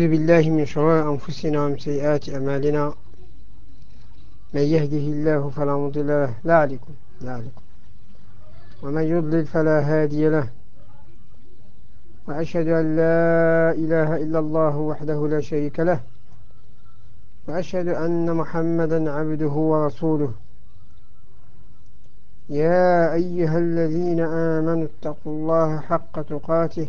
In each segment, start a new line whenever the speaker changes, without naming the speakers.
أعوذ بالله من شرور أنفسنا ومن سيئات أمالنا من يهده الله فلا مضل له. لا عليكم لا عليكم. ومن يضلل فلا هادي له. وأشهد أن لا إله إلا الله وحده لا شريك له. وأشهد أن محمدا عبده ورسوله. يا أيها الذين آمنوا اتقوا الله حق تقاته.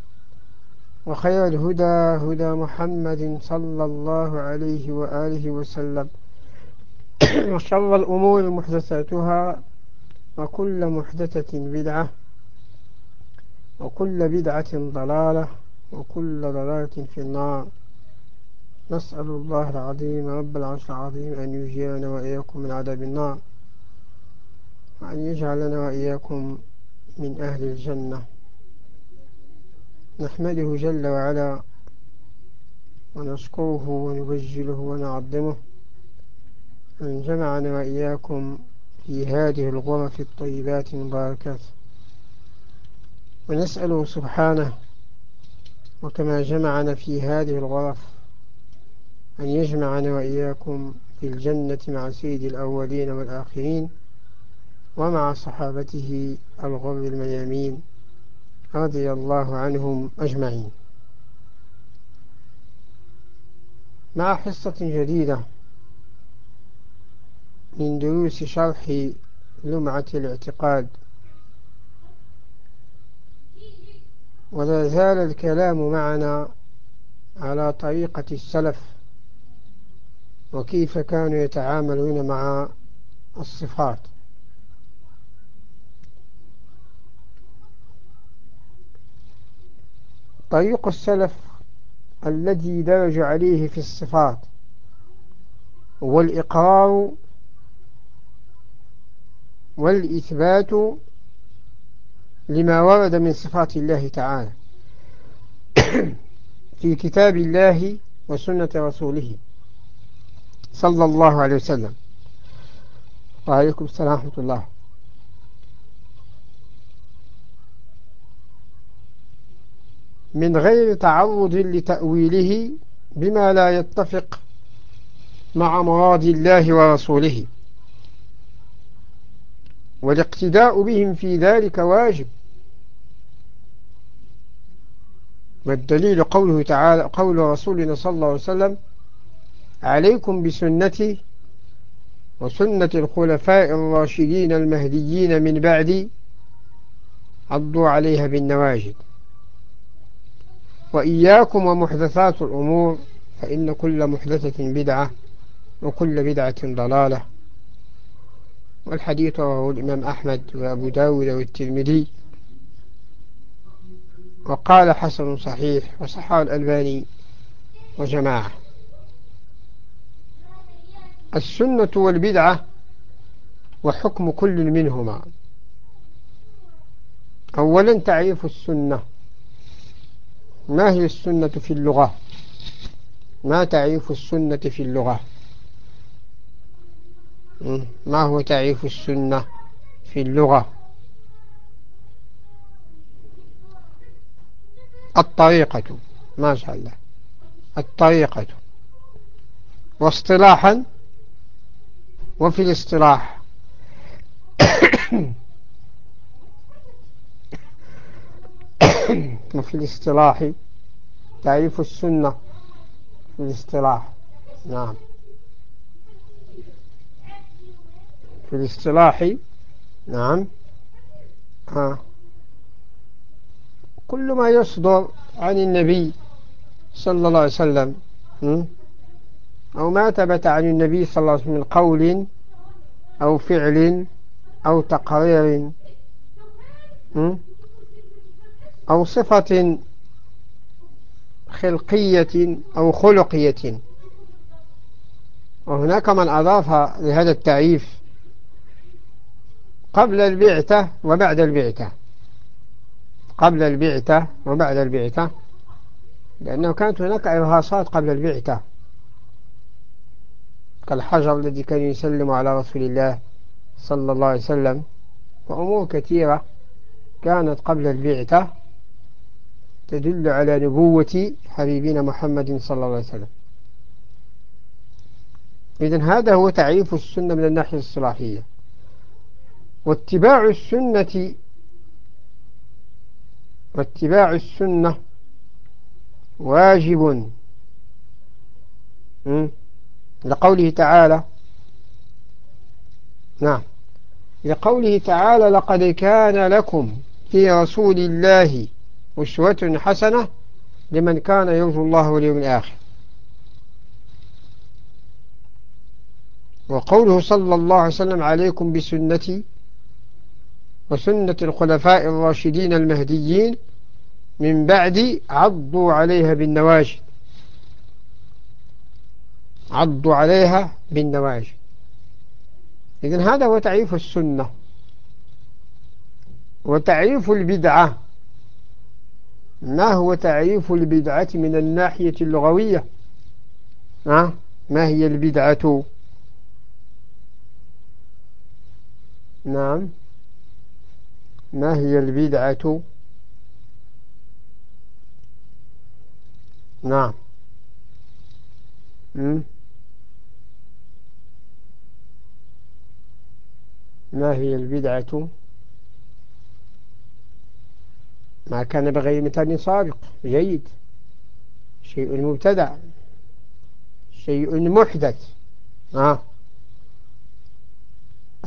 وخير الهدى هدى محمد صلى الله عليه وآله وسلم. وشر الأمور محدثاتها وكل محدثة بدعة وكل بدعة ضلالة وكل ضلالة في النار. نسأل الله العظيم رب العرش العظيم أن يجيرنا وإياكم من عذاب النار وأن يجعلنا وإياكم من أهل الجنة. نحمده جل وعلا ونشكره ونبجله ونعظمه أن جمعنا وإياكم في هذه الغرف الطيبات المباركات. ونسأله سبحانه وكما جمعنا في هذه الغرف أن يجمعنا وإياكم في الجنة مع سيد الأولين والآخرين ومع صحابته الغر الميامين. رضي الله عنهم أجمعين. مع حصة جديدة من دروس شرح لمعة الاعتقاد ولا زال الكلام معنا على طريقة السلف وكيف كانوا يتعاملون مع الصفات. طريق السلف الذي درج عليه في الصفات هو الإقرار والإثبات لما ورد من صفات الله تعالى في كتاب الله وسنة رسوله صلى الله عليه وسلم. وعليكم السلام ورحمة الله. من غير تعرض لتأويله بما لا يتفق مع مراد الله ورسوله. والاقتداء بهم في ذلك واجب. والدليل قوله تعالى قول رسولنا صلى الله عليه وسلم عليكم بسنتي وسنة الخلفاء الراشدين المهديين من بعدي عضوا عليها بالنواجد. وإياكم ومحدثات الأمور فإن كل محدثة بدعة وكل بدعة ضلالة. والحديث رواه الإمام أحمد وأبو داود والترمذي. وقال حسن صحيح وصحى الألباني وجماعة. السنة والبدعة وحكم كل منهما. أولا تعريف السنة. ما هي السنة في اللغة؟ ما تعريف السنة في اللغة؟ ما هو تعريف السنة في اللغة؟ الطريقة ما شاء الله. الطريقة. واصطلاحا؟ وفي الاصطلاح؟ وفي الاصطلاح تعريف السنة في الاصطلاح. نعم. في الاصطلاح نعم. ها. كل ما يصدر عن النبي صلى الله عليه وسلم أو ما ثبت عن النبي صلى الله عليه وسلم من قول أو فعل أو تقرير أو صفة خلقية أو خلقية. وهناك من أضاف لهذا التعريف قبل البعثة وبعد البعثة. قبل البعثة وبعد البعثة. لأنه كانت هناك إرهاصات قبل البعثة. كالحجر الذي كان يسلم على رسول الله صلى الله عليه وسلم. وأمور كثيرة كانت قبل البعثة. تدل على نبوة حبيبنا محمد صلى الله عليه وسلم. إذن هذا هو تعريف السنة من الناحية الصلاحية. واتباع السنة واتباع السنة واجب. لقوله تعالى نعم. لقوله تعالى لقد كان لكم في رسول الله أسوة حسنة لمن كان يرجو الله واليوم الآخر. وقوله صلى الله عليه وسلم عليكم بسنتي وسنة الخلفاء الراشدين المهديين من بعد عضوا عليها بالنواجد عضوا عليها بالنواجد إذن هذا هو تعريف السنة. وتعريف البدعة. ما هو تعريف البدعة من الناحية اللغوية؟ ما هي البدعة؟ نعم. ما هي البدعة؟ نعم. ما هي البدعة؟ ما كان بغير مثال سابق. جيد. شيء مبتدع. شيء محدث. آه.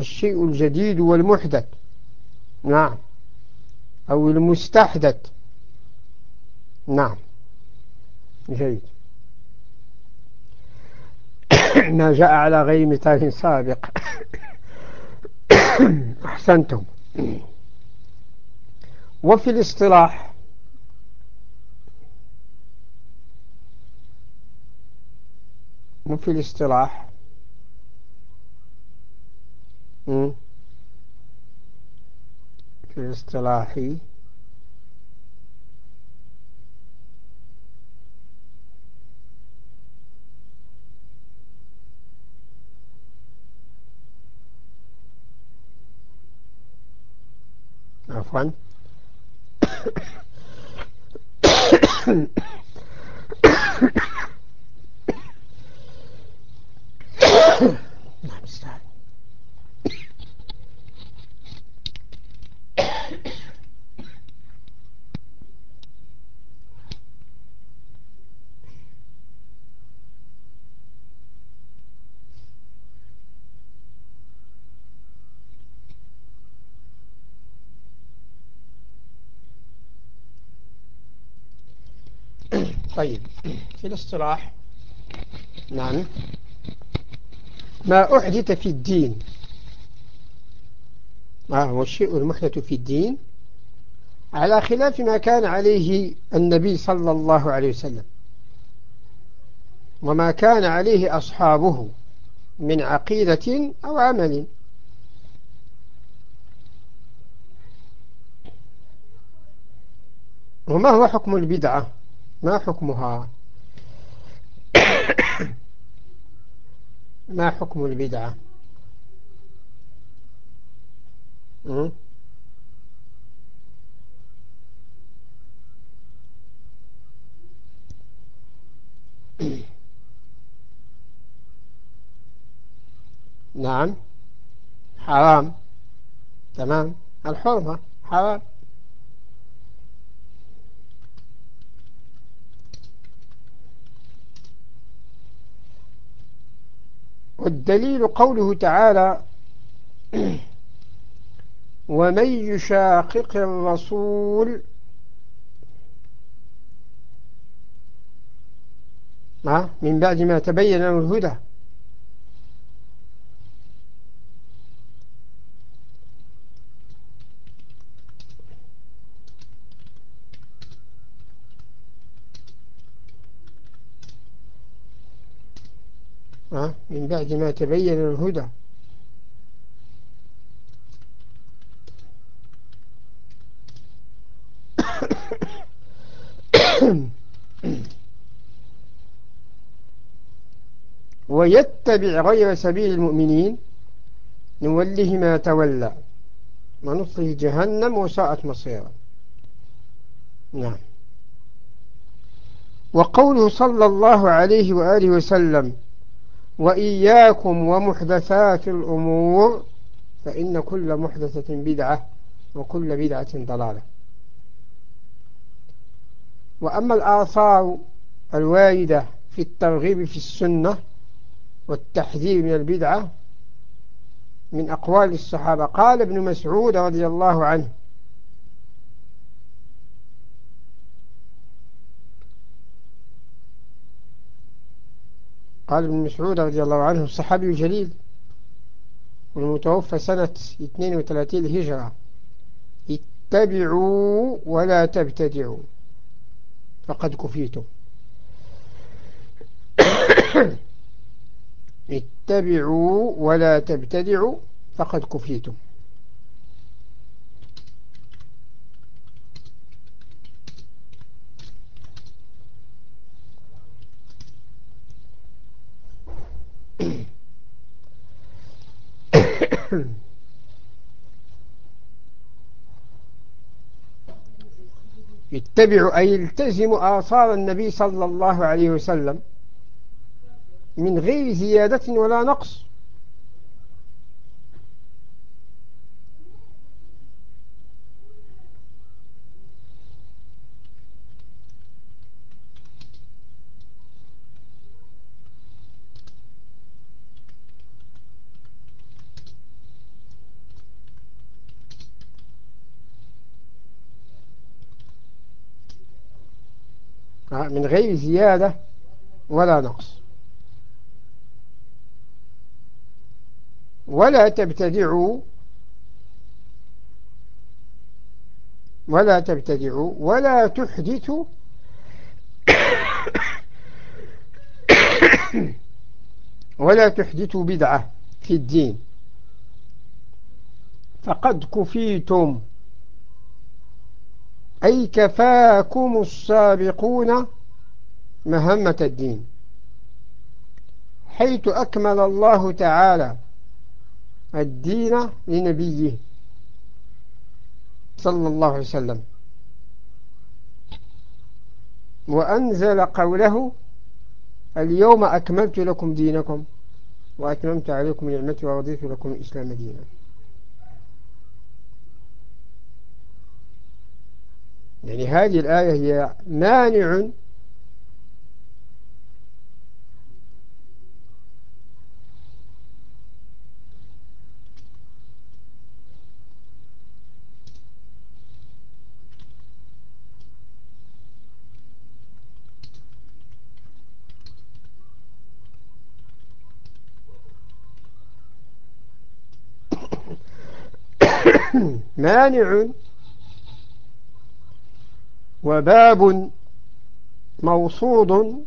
الشيء الجديد والمحدث. نعم. أو المستحدث. نعم. جيد. ما جاء على غير مثال سابق. أحسنتم. وفي الاصطلاح وفي الاصطلاح في الاصطلاح عفوا. Yeah. طيب في الاصطلاح نعم ما أحدث في الدين. ما هو الشيء المحدث في الدين على خلاف ما كان عليه النبي صلى الله عليه وسلم وما كان عليه أصحابه من عقيدة أو عمل. وما هو حكم البدعة؟ ما حكمها؟ ما حكم البدعة؟ نعم. حرام. تمام. الحرمة حرام. والدليل قوله تعالى ومن يشاقق الرسول من بعد ما تبين له الهدى. من بعد ما تبين الهدى. ويتبع غير سبيل المؤمنين نوله ما تولى. ونصله جهنم وساءت مصيرا نعم. وقوله صلى الله عليه وآله وسلم وإياكم ومحدثات الأمور فإن كل محدثة بدعة وكل بدعة ضلالة. وأما الآثار الواردة في الترغيب في السنة والتحذير من البدعة من أقوال الصحابة قال ابن مسعود رضي الله عنه قال ابن مسعود رضي الله عنه الصحابي الجليل والمتوفى سنة 32 الهجرة. اتبعوا ولا تبتدعوا. فقد كفيتم. اتبعوا ولا تبتدعوا فقد كفيتم. اتبعوا أي التزموا آثار النبي صلى الله عليه وسلم من غير زيادة ولا نقص. من غير زيادة ولا نقص. ولا تبتدعوا ولا تبتدعوا ولا تحدثوا ولا تحدثوا بدعة في الدين. فقد كفيتم. أي كفاكم السابقون مهمة الدين. حيث أكمل الله تعالى الدين لنبيه صلى الله عليه وسلم. وأنزل قوله اليوم أكملت لكم دينكم وأتممت عليكم نعمتي ورضيت لكم الإسلام دينا. يعني هذه الآية هي مانع مانع وباب موصود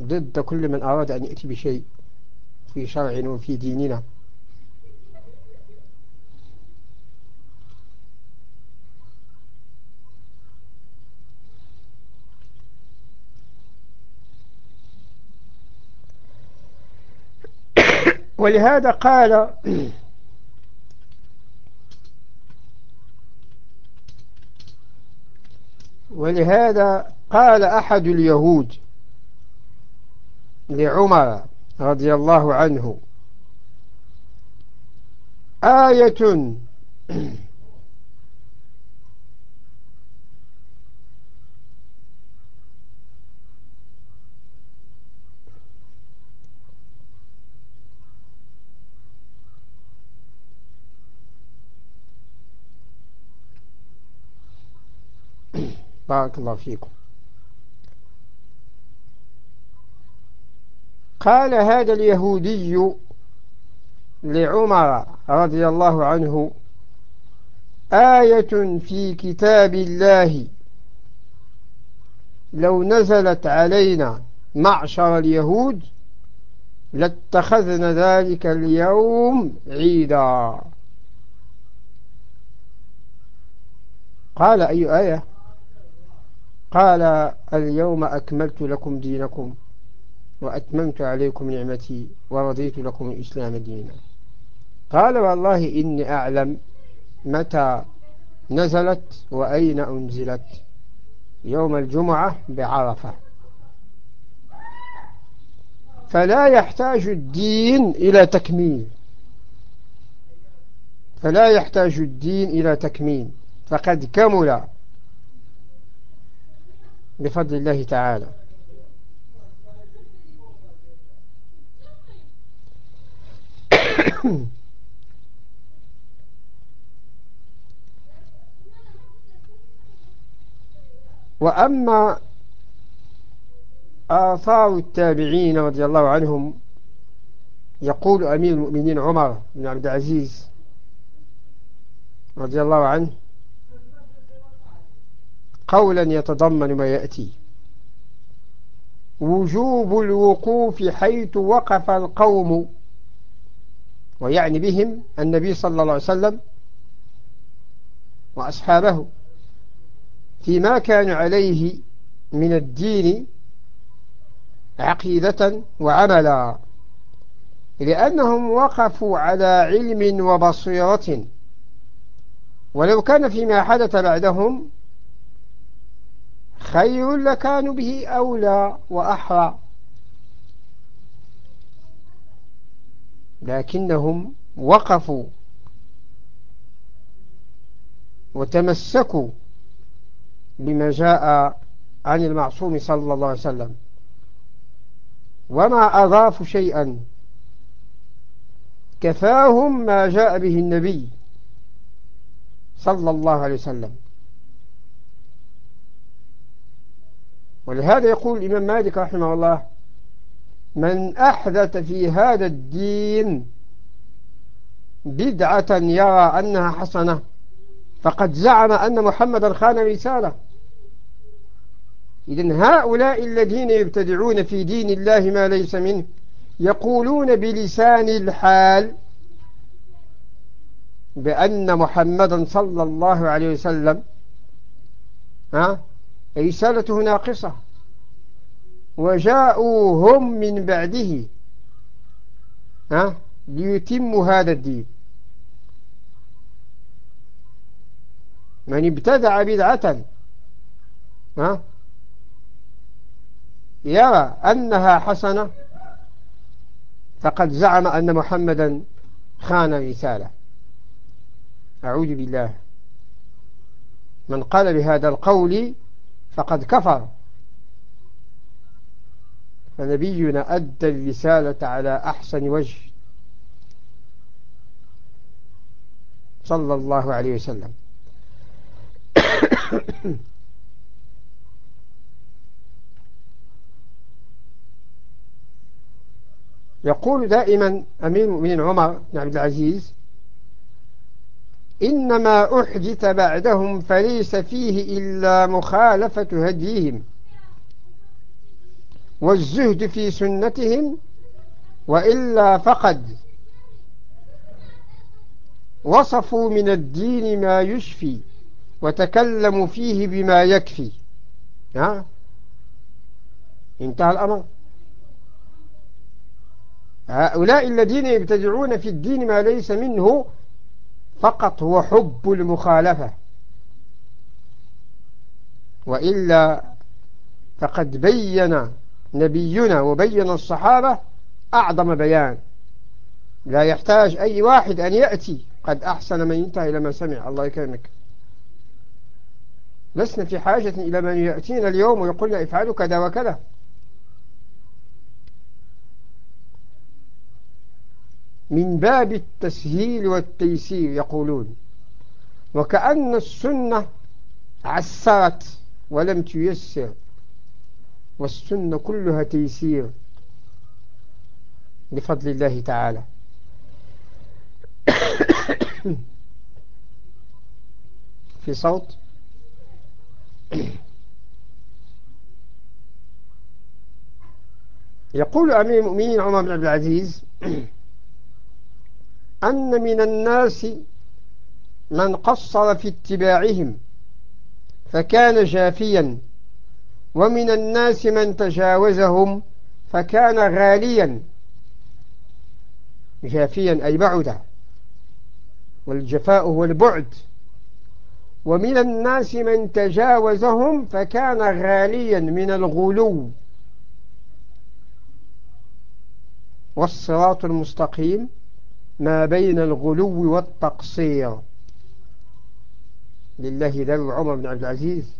ضد كل من أراد أن يأتي بشيء في شرعنا وفي ديننا. ولهذا قال ولهذا قال أحد اليهود لعمر رضي الله عنه آية بارك الله فيكم. قال هذا اليهودي لعمر رضي الله عنه آية في كتاب الله. لو نزلت علينا معشر اليهود لاتخذنا ذلك اليوم عيدا. قال أي آية؟ قال اليوم أكملت لكم دينكم وأتممت عليكم نعمتي ورضيت لكم الإسلام دينا. قال والله إني أعلم متى نزلت وأين أنزلت. يوم الجمعة بعرفة. فلا يحتاج الدين إلى تكميل. فلا يحتاج الدين إلى تكميل. فقد كمل بفضل الله تعالى. وأما آثار التابعين رضي الله عنهم يقول أمير المؤمنين عمر بن عبد العزيز رضي الله عنه قولا يتضمن ما يأتي. وجوب الوقوف حيث وقف القوم ويعني بهم النبي صلى الله عليه وسلم وأصحابه فيما كان عليه من الدين عقيدة وعملا. لأنهم وقفوا على علم وبصيرة. ولو كان فيما حدث بعدهم خير لكانوا به أولى وأحرى. لكنهم وقفوا وتمسكوا بما جاء عن المعصوم صلى الله عليه وسلم. وما أضافوا شيئا. كفاهم ما جاء به النبي صلى الله عليه وسلم. ولهذا يقول الإمام مالك رحمه الله من أحدث في هذا الدين بدعة يرى أنها حسنة فقد زعم أن محمدا خان رسالة. إذن هؤلاء الذين يبتدعون في دين الله ما ليس منه يقولون بلسان الحال بأن محمدا صلى الله عليه وسلم ها رسالته ناقصة. وجاءوا هم من بعده. ها؟ ليتموا هذا الدين. من ابتدع بدعة ها؟ يرى أنها حسنة فقد زعم أن محمدا خان رسالة. أعوذ بالله. من قال بهذا القول فقد كفر. فنبينا أدى الرسالة على أحسن وجه. صلى الله عليه وسلم. يقول دائما أمير المؤمنين عمر بن عبد العزيز إنما أحدث بعدهم فليس فيه إلا مخالفة هديهم والزهد في سنتهم وإلا فقد وصفوا من الدين ما يشفي وتكلموا فيه بما يكفي. ها؟ انتهى الأمر. هؤلاء الذين يبتدعون في الدين ما ليس منه فقط هو حب المخالفة. وإلا فقد بين نبينا وبين الصحابة أعظم بيان. لا يحتاج أي واحد أن يأتي. قد أحسن من ينتهي إلى ما سمع. الله يكرمك. لسنا في حاجة إلى من يأتينا اليوم ويقول افعلوا كذا وكذا. من باب التسهيل والتيسير يقولون. وكأن السنة عسرت ولم تيسر والسنة كلها تيسير بفضل الله تعالى. في صوت. يقول أمير المؤمنين عمر بن عبد العزيز أن من الناس من قصر في اتباعهم فكان جافيا ومن الناس من تجاوزهم فكان غاليا. جافيا أي بعدا والجفاء هو البعد. ومن الناس من تجاوزهم فكان غاليا من الغلو. والصراط المستقيم. ما بين الغلو والتقصير. لله ذر عمر بن عبد العزيز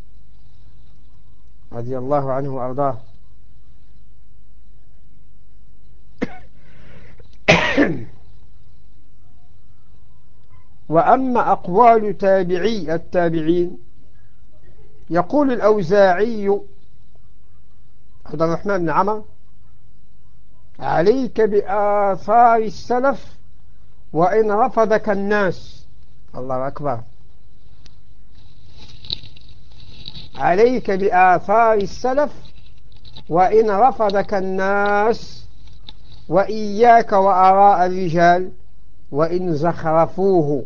رضي الله عنه وأرضاه. وأما أقوال تابعي التابعين يقول الأوزاعي عبد الرحمن بن عمر عليك بآثار السلف وإن رفضك الناس. الله أكبر. عليك بآثار السلف وإن رفضك الناس وإياك وآراء الرجال وإن زخرفوه.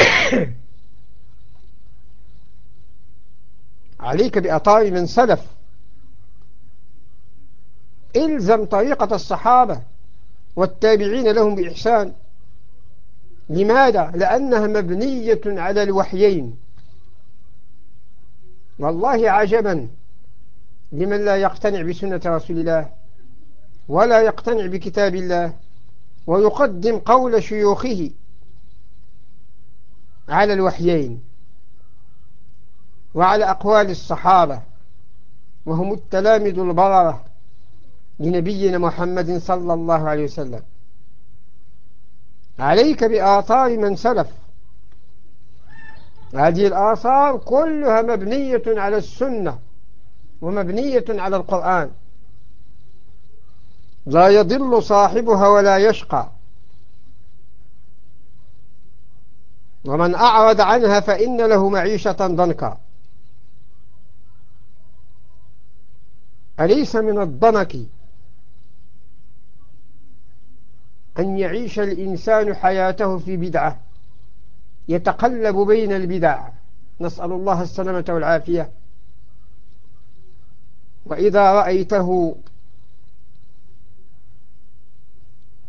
عليك بأطار من سلف. إلزم طريقة الصحابة. والتابعين لهم بإحسان. لماذا؟ لأنها مبنية على الوحيين. والله عجبا لمن لا يقتنع بسنة رسول الله ولا يقتنع بكتاب الله ويقدم قول شيوخه على الوحيين وعلى أقوال الصحابة وهم التلامذ البررة. لنبينا محمد صلى الله عليه وسلم. عليك بآثار من سلف. هذه الآثار كلها مبنية على السنة ومبنية على القرآن. لا يضل صاحبها ولا يشقى. ومن أعرض عنها فإن له معيشة ضنكا. أليس من الضنك؟ أن يعيش الإنسان حياته في بدعة يتقلب بين البدع. نسأل الله السلامة والعافية. وإذا رأيته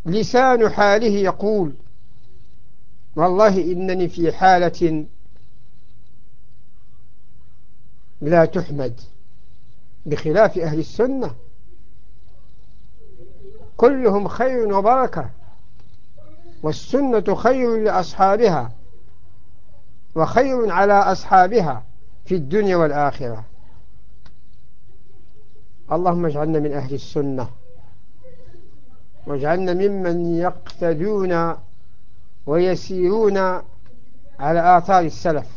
لسان حاله يقول والله إنني في حالة لا تحمد بخلاف أهل السنة. كلهم خير وبركة. والسنة خير لأصحابها وخير على أصحابها في الدنيا والآخرة. اللهم اجعلنا من أهل السنة واجعلنا ممن يقتدون ويسيرون على آثار السلف.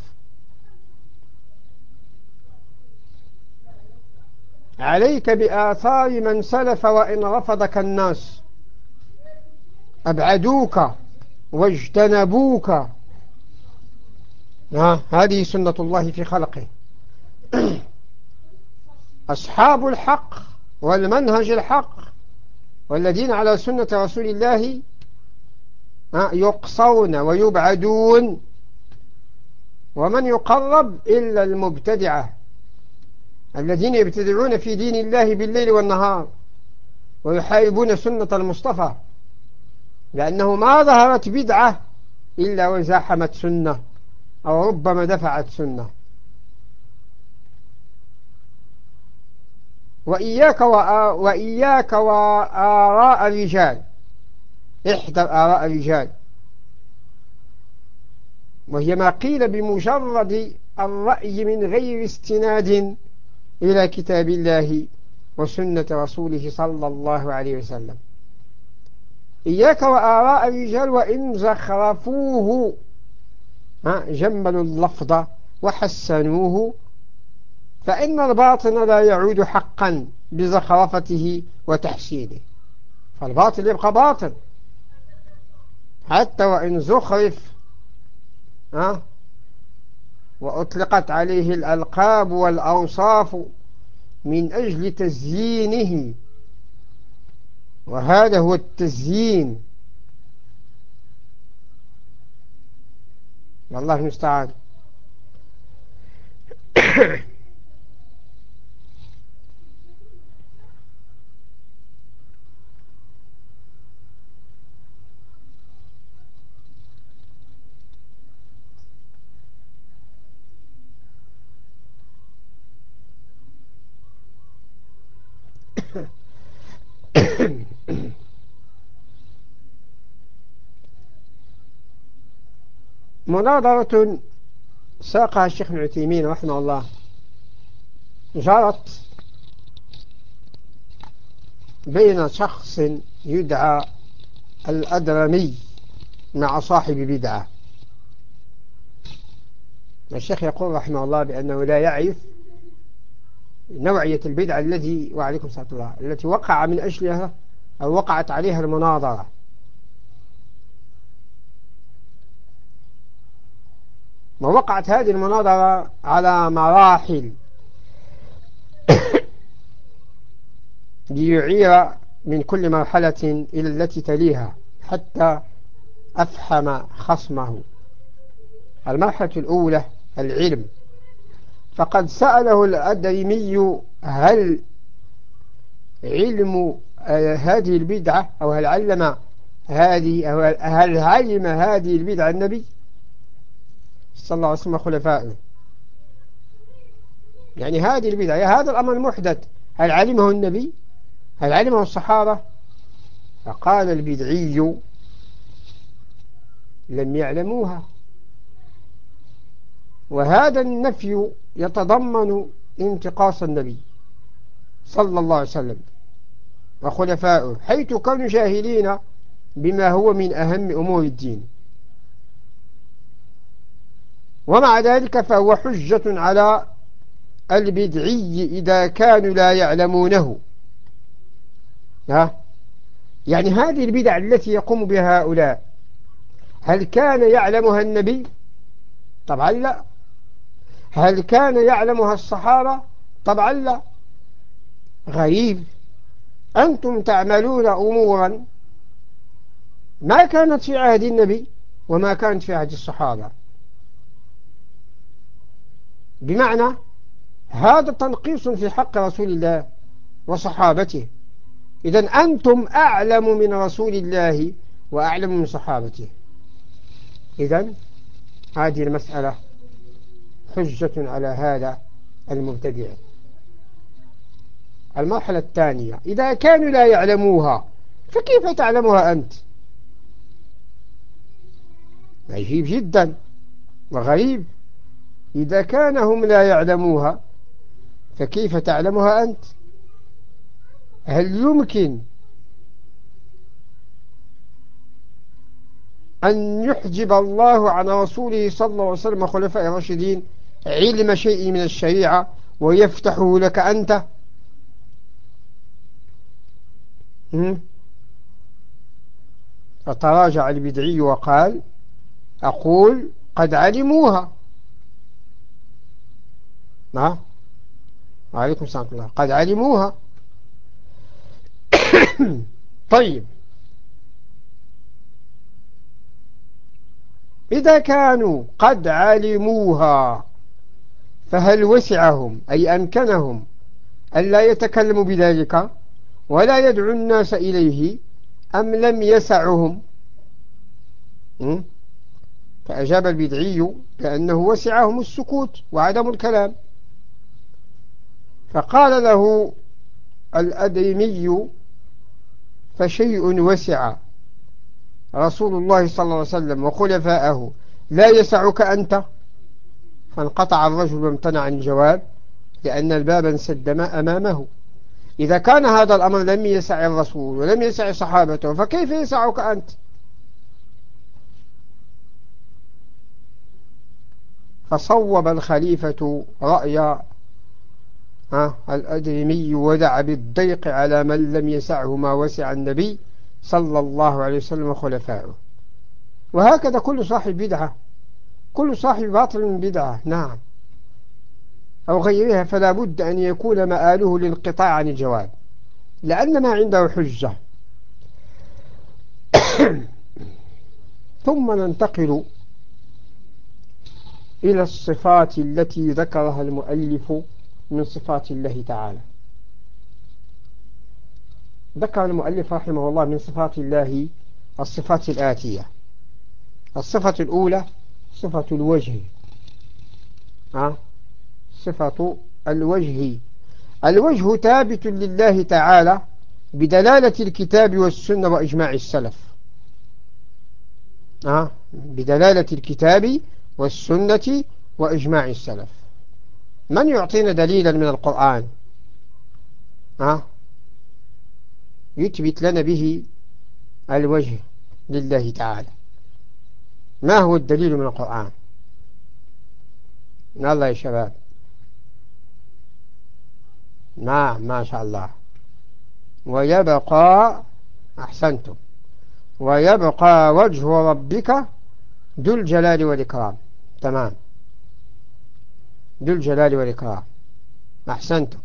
عليك بآثار من سلف وإن رفضك الناس. أبعدوك واجتنبوك. هذه سنة الله في خلقه. أصحاب الحق والمنهج الحق والذين على سنة رسول الله يقصون ويبعدون. ومن يقرب إلا المبتدعة الذين يبتدعون في دين الله بالليل والنهار ويحاربون سنة المصطفى. لأنه ما ظهرت بدعة إلا وزاحمت سنة أو ربما دفعت سنة. وإياك, وإياك وآراء الرجال. احذر آراء الرجال. وهي ما قيل بمجرد الرأي من غير استناد إلى كتاب الله وسنة رسوله صلى الله عليه وسلم. إياك وآراء الرجال وإن زخرفوه. جملوا اللفظ وحسنوه. فإن الباطن لا يعود حقا بزخرفته وتحسينه. فالباطل يبقى باطل حتى وإن زخرف ها وأطلقت عليه الألقاب والأوصاف من أجل تزيينه. وهذا هو التزيين. والله المستعان. مناظرة ساقها الشيخ ابن عثيمين رحمه الله. جرت بين شخص يدعى الأدرمي مع صاحب بدعة. الشيخ يقول رحمه الله بأنه لا يعرف نوعية البدعة التي وعليكم السلام الله التي وقع من أجلها أو وقعت عليها المناظرة. ووقعت هذه المناظرة على مراحل. ليعير من كل مرحلة إلى التي تليها حتى أفهم خصمه. المرحلة الأولى العلم. فقد سأله الأدريمي هل علم هذه البدعة أو هل علم هذه أو هل علم هذه البدعة النبي؟ صلى الله عليه وسلم خلفائه. يعني هذه البدعة هذا الأمر المحدث. هل علمه النبي؟ هل علمه الصحابة؟ فقال البدعي لم يعلموها. وهذا النفي يتضمن انتقاص النبي صلى الله عليه وسلم وخلفائه حيث كانوا جاهلين بما هو من أهم أمور الدين. ومع ذلك فهو حجة على البدعي إذا كانوا لا يعلمونه. ها؟ يعني هذه البدع التي يقوم بها هؤلاء هل كان يعلمها النبي؟ طبعا لا. هل كان يعلمها الصحابة؟ طبعا لا. غريب. أنتم تعملون أمورا ما كانت في عهد النبي وما كانت في عهد الصحابة. بمعنى هذا تنقيص في حق رسول الله وصحابته. إذا أنتم أعلم من رسول الله وأعلم من صحابته. إذا هذه المسألة حجة على هذا المبتدع. المرحلة الثانية إذا كانوا لا يعلموها فكيف تعلمها أنت؟ عجيب جدا وغريب. إذا كان هم لا يعلموها فكيف تعلمها أنت؟ هل يمكن أن يحجب الله عن رسوله صلى الله عليه وسلم خلفاء الراشدين علم شيء من الشريعة ويفتحه لك أنت؟ فتراجع البدعي وقال أقول قد علموها. نعم. وعليكم السلام الله. قد علموها. طيب. إذا كانوا قد علموها فهل وسعهم أي أمكنهم أن لا يتكلموا بذلك ولا يدعو الناس إليه أم لم يسعهم؟ فأجاب البدعي بأنه وسعهم السكوت وعدم الكلام. فقال له الأدرمي فشيء وسع رسول الله صلى الله عليه وسلم وخلفاءه لا يسعك أنت؟ فانقطع الرجل وامتنع عن الجواب لأن الباب انسد ما أمامه. إذا كان هذا الأمر لم يسع الرسول ولم يسع صحابته فكيف يسعك أنت؟ فصوب الخليفة رأي الأدرمي ودع بالضيق على من لم يسعه ما وسع النبي صلى الله عليه وسلم وخلفائه وهكذا كل صاحب بدعة كل صاحب باطل بدعة نعم. أو غيرها فلا بد أن يكون مآله للقطاع عن الجواب لأن ما عنده حجة. ثم ننتقل إلى الصفات التي ذكرها المؤلف من صفات الله تعالى. ذكر المؤلف رحمه الله من صفات الله الصفات الآتية. الصفة الأولى صفة الوجه. صفة الوجه. الوجه ثابت لله تعالى بدلالة الكتاب والسنة وإجماع السلف. بدلالة الكتاب والسنة وإجماع السلف. من يعطينا دليلا من القرآن؟ ها؟ يثبت لنا به الوجه لله تعالى. ما هو الدليل من القرآن؟ الله يا شباب. نعم ما شاء الله. ويبقى أحسنتم. ويبقى وجه ربك ذو الجلال والإكرام. تمام. ذو الجلال والإكرام. أحسنتم.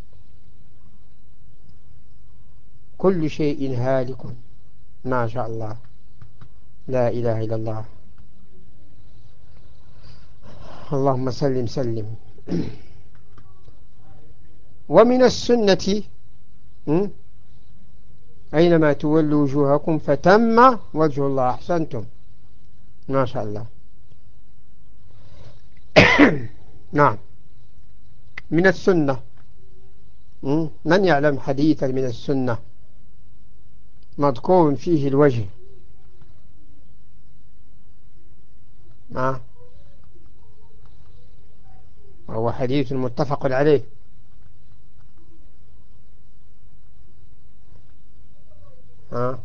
كل شيء هالك. ما شاء الله. لا إله إلا الله. اللهم سلم سلم. ومن السنة أينما تولوا وجوهكم فتم وجه الله. أحسنتم. ما شاء الله. نعم. من السنة. من يعلم حديثا من السنة؟ مذكور فيه الوجه. وهو حديث متفق عليه. ها؟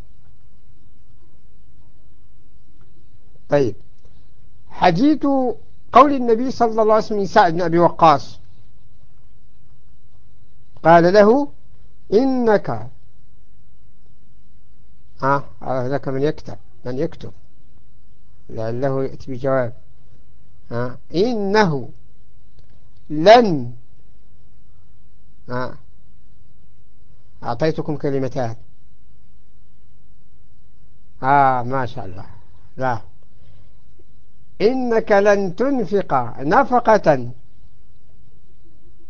طيب. حديث قول النبي صلى الله عليه وسلم سعد بن أبي وقاص. قال له إنك ها هذاك من يكتب من يكتب. لعله يأتي بجواب. ها إنه لن ها أعطيتكم كلمتان. آه ما شاء الله. لا. إنك لن تنفق نفقة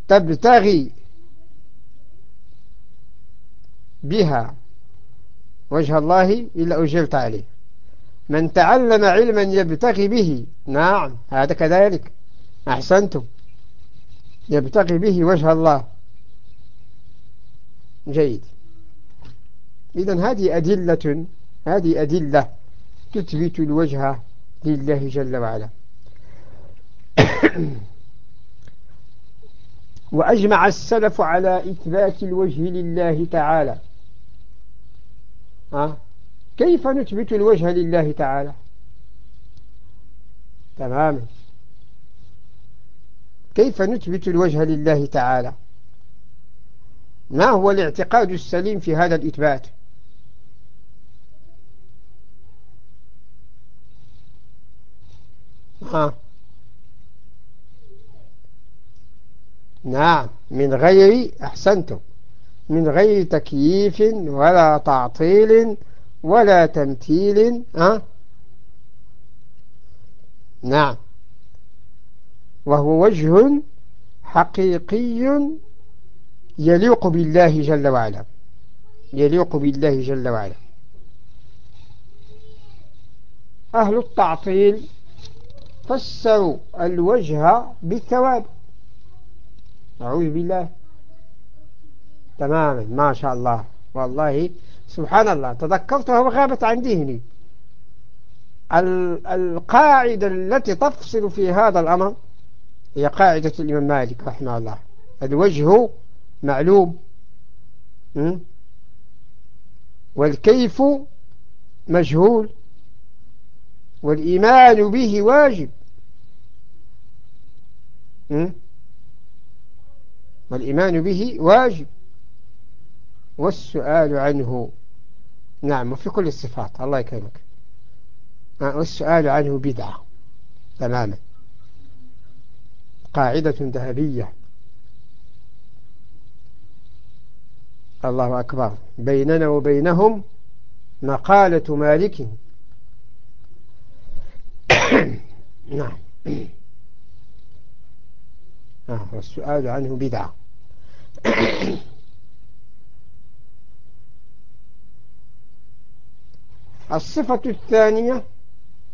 تبتغي بها وجه الله إلا أجرت عليه. من تعلم علما يبتغي به نعم هذا كذلك. أحسنتم. يبتغي به وجه الله. جيد. إذن هذه أدلة هذه أدلة تثبت الوجه لله جل وعلا. وأجمع السلف على إثبات الوجه لله تعالى. كيف نثبت الوجه لله تعالى؟ تماما كيف نثبت الوجه لله تعالى؟ ما هو الاعتقاد السليم في هذا الإثبات؟ ها؟ نعم من غير أحسنتم. من غير تكييف ولا تعطيل ولا تمثيل ها؟ نعم. وهو وجه حقيقي يليق بالله جل وعلا. يليق بالله جل وعلا. أهل التعطيل فسروا الوجه بالثواب. أعوذ بالله. تماما. ما شاء الله. والله سبحان الله. تذكرتها وغابت عن ذهني. القاعدة التي تفصل في هذا الأمر هي قاعدة الإمام مالك رحمه الله. الوجه معلوم. والكيف مجهول. والإيمان به واجب. والإيمان به واجب. والسؤال عنه نعم وفي كل الصفات الله يكرمك. والسؤال عنه بدعة تماما. قاعدة ذهبية. الله أكبر. بيننا وبينهم مقالة مالك. نعم. آه والسؤال عنه بدعة. الصفة الثانية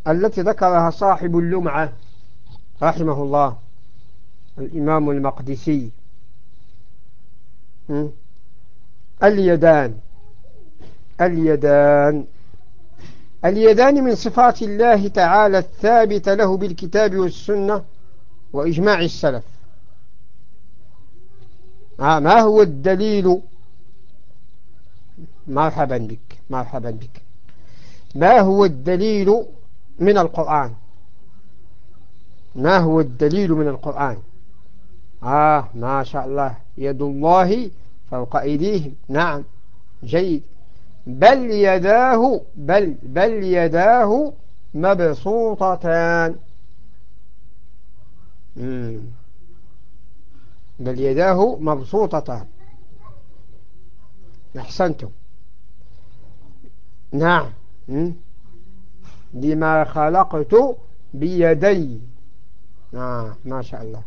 التي ذكرها صاحب اللمعة رحمه الله الإمام المقدسي. اليدان. اليدان. اليدان من صفات الله تعالى الثابتة له بالكتاب والسنة وإجماع السلف. آه ما هو الدليل؟ مرحبا بك مرحبا بك. ما هو الدليل من القرآن؟ ما هو الدليل من القرآن؟ آه ما شاء الله يد الله فوق أيديهم. نعم جيد. بل يداه بل بل يداه مبسوطتان. بل يداه مبسوطتان. أحسنتم. نعم. لما خلقت بيدي. آه ما شاء الله.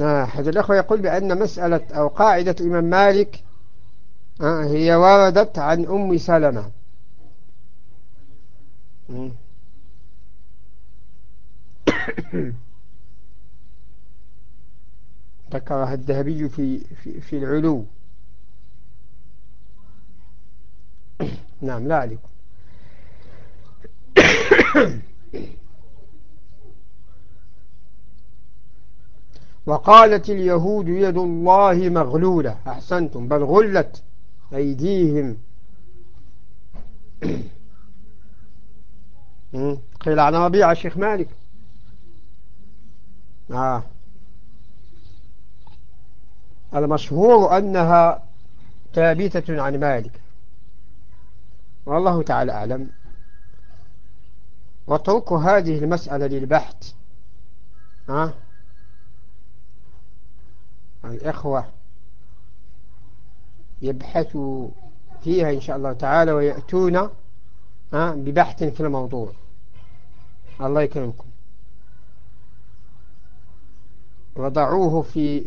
آه، أحد الأخوة يقول بأن مسألة أو قاعدة الإمام مالك آه، هي وردت عن أم سلمة. ذكرها الذهبي في, في, في العلو. نعم لا عليكم وقالت اليهود يد الله مغلولة. أحسنتم. بل غلت أيديهم. قيل عن ربيع الشيخ مالك. آه. المشهور أنها ثابتة عن مالك. والله تعالى أعلم. واتركوا هذه المسألة للبحث. ها؟ الإخوة يبحثوا فيها إن شاء الله تعالى ويأتون ببحث في الموضوع. الله يكرمكم. وضعوه في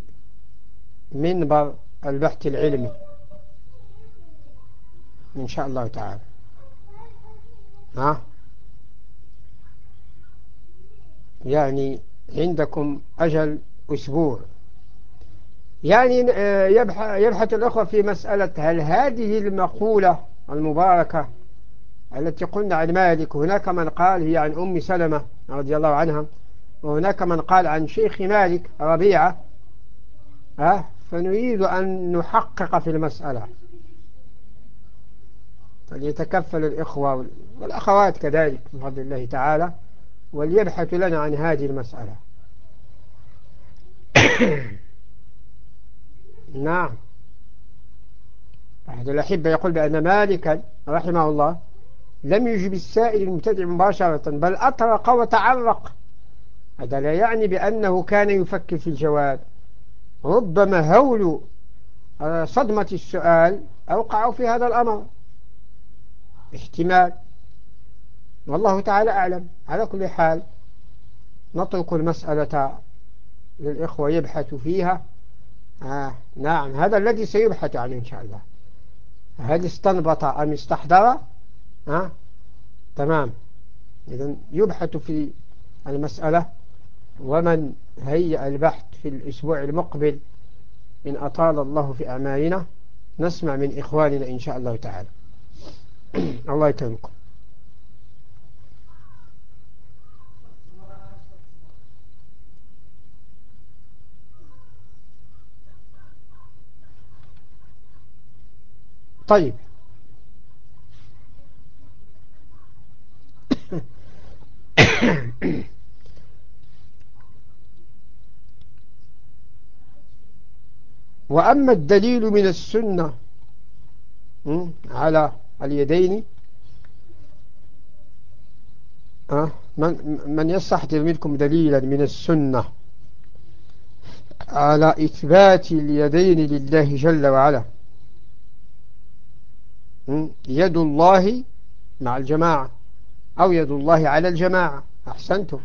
منبر البحث العلمي. إن شاء الله تعالى. ها؟ يعني عندكم أجل أسبوع. يعني آه، يبحث الأخوة في مسألة هل هذه المقولة المباركة التي قلنا عن مالك هناك من قال هي عن أم سلمة رضي الله عنها وهناك من قال عن شيخ مالك ربيعة فنريد أن نحقق في المسألة. فليتكفل الإخوة والأخوات كذلك بفضل الله تعالى وليبحث لنا عن هذه المسألة. نعم. أحد الأحبة يقول بأن مالكا رحمه الله لم يجب السائل المبتدع مباشرة بل أطرق وتعرق. هذا لا يعني بأنه كان يفكر في الجواب. ربما هول صدمة السؤال أوقعوا في هذا الأمر. احتمال. والله تعالى أعلم. على كل حال نترك المسألة للإخوة يبحثوا فيها. آه نعم هذا الذي سيبحث عنه إن شاء الله. هل استنبط أم استحضر؟ آه تمام. إذا يبحث في المسألة. ومن هيأ البحث في الأسبوع المقبل إن أطال الله في أعمالنا نسمع من إخواننا إن شاء الله تعالى. الله يكرمكم. طيب. وأما الدليل من السنة على اليدين من, من يستحضر منكم دليلا من السنة على إثبات اليدين لله جل وعلا يد الله مع الجماعة أو يد الله على الجماعة أحسنتم؟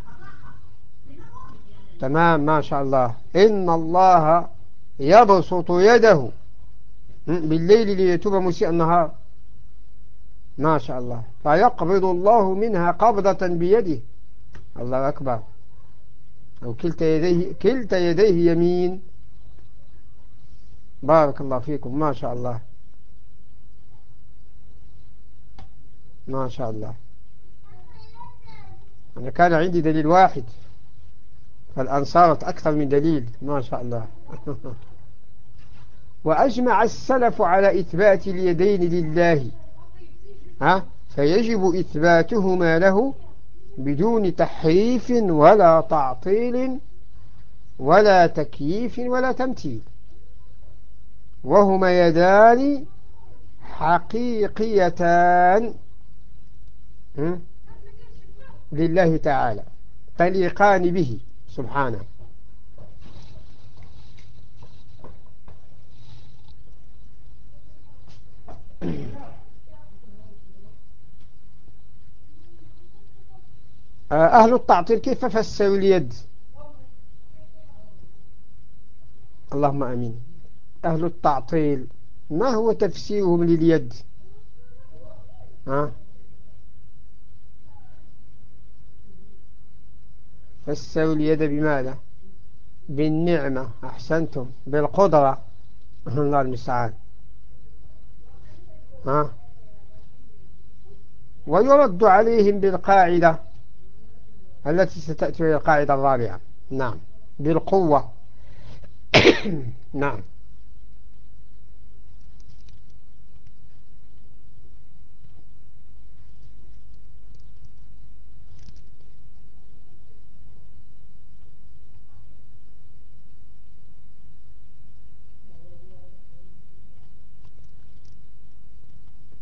تمام ما شاء الله. إن الله يبسط يده. بالليل ليتوب مسيء النهار. ما شاء الله. فيقبض الله منها قبضة بيده. الله أكبر. أو كلتا يديه, كلتا يديه يمين. بارك الله فيكم. ما شاء الله. ما شاء الله. أنا كان عندي دليل واحد. فالآن صارت أكثر من دليل. ما شاء الله. وأجمع السلف على إثبات اليدين لله. ها؟ فيجب إثباتهما له بدون تحريف ولا تعطيل ولا تكييف ولا تمثيل. وهما يدان حقيقيتان لله تعالى تليقان به سبحانه. أهل التعطيل كيف فسروا اليد؟ اللهم أمين. أهل التعطيل ما هو تفسيرهم لليد؟ ها؟ فسروا اليد بماذا؟ بالنعمة أحسنتم بالقدرة. الله المستعان. ها. ويرد عليهم بالقاعدة التي ستأتي القاعدة الرابعة. نعم. بالقوة. نعم.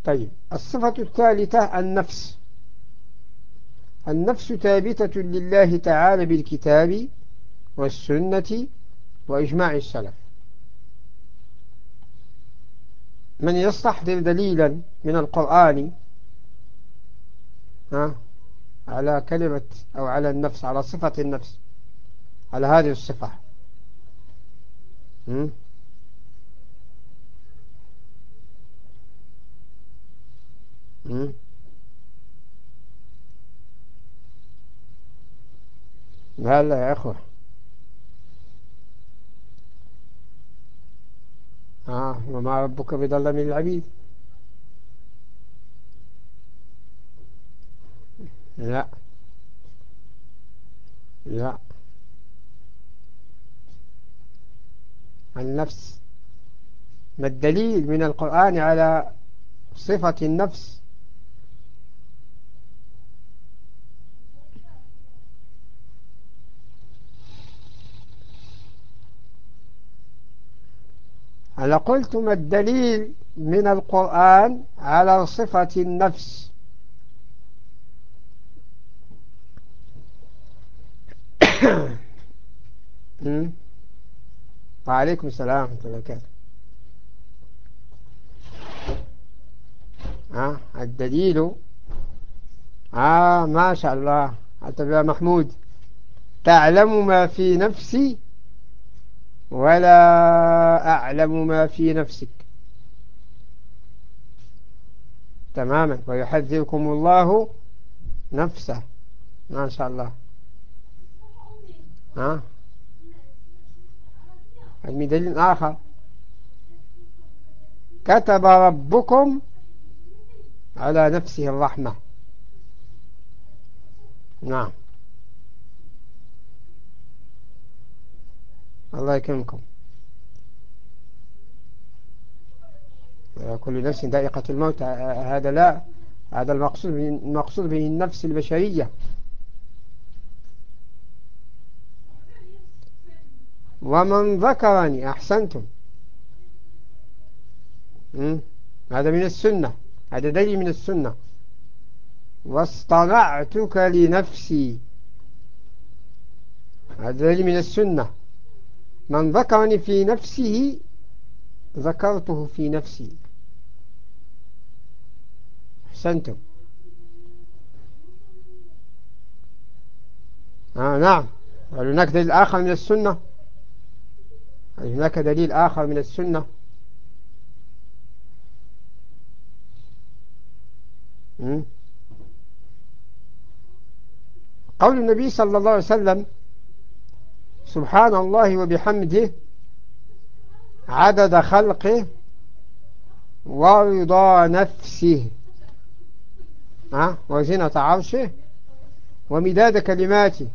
طيب الصفة الثالثة النفس. النفس ثابتة لله تعالى بالكتاب والسنة وإجماع السلف. من يستحضر دليلا من القرآن ها على كلمة أو على النفس على صفة النفس على هذه الصفة. لا لا يا أخوة آه وما ربك بظلم العبيد. لا. لا. النفس ما الدليل من القرآن على صفة النفس؟ أنا قلت ما الدليل من القرآن على صفة النفس. وعليكم السلام ورحمة الله وبركاته. الدليل آه ما شاء الله. حتى محمود تعلم ما في نفسي؟ ولا أعلم ما في نفسك. تماما. ويحذركم الله نفسه. ما شاء الله. ها؟ دليل آخر. كتب ربكم على نفسه الرحمة. نعم. الله يكرمكم. كل نفس دائقة الموت هذا لا هذا المقصود المقصود به النفس البشرية. ومن ذكرني أحسنتم. هذا من السنة هذا دليل من السنة. واصطنعتك لنفسي. هذا دليل من السنة. من ذكرني في نفسه ذكرته في نفسي. أحسنتم. آه نعم. هل هناك دليل آخر من السنة؟ هل هناك دليل آخر من السنة؟ قول النبي صلى الله عليه وسلم سبحان الله وبحمده عدد خلقه ورضا نفسه. وزنة عرشه ومداد كلماته.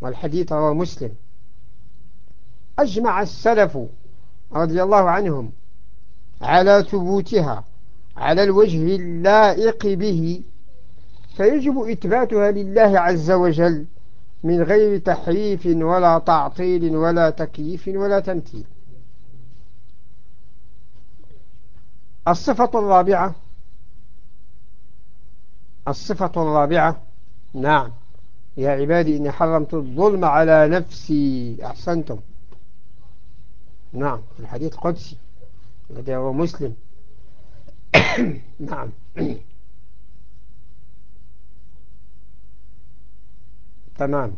والحديث رواه مسلم. أجمع السلف رضي الله عنهم على ثبوتها على الوجه اللائق به فيجب إثباتها لله عز وجل. من غير تحريف ولا تعطيل ولا تكييف ولا تمثيل. الصفة الرابعة الصفة الرابعة نعم يا عبادي إني حرمت الظلم على نفسي. أحسنتم. نعم الحديث القدسي الذي هو مسلم. نعم. تمام.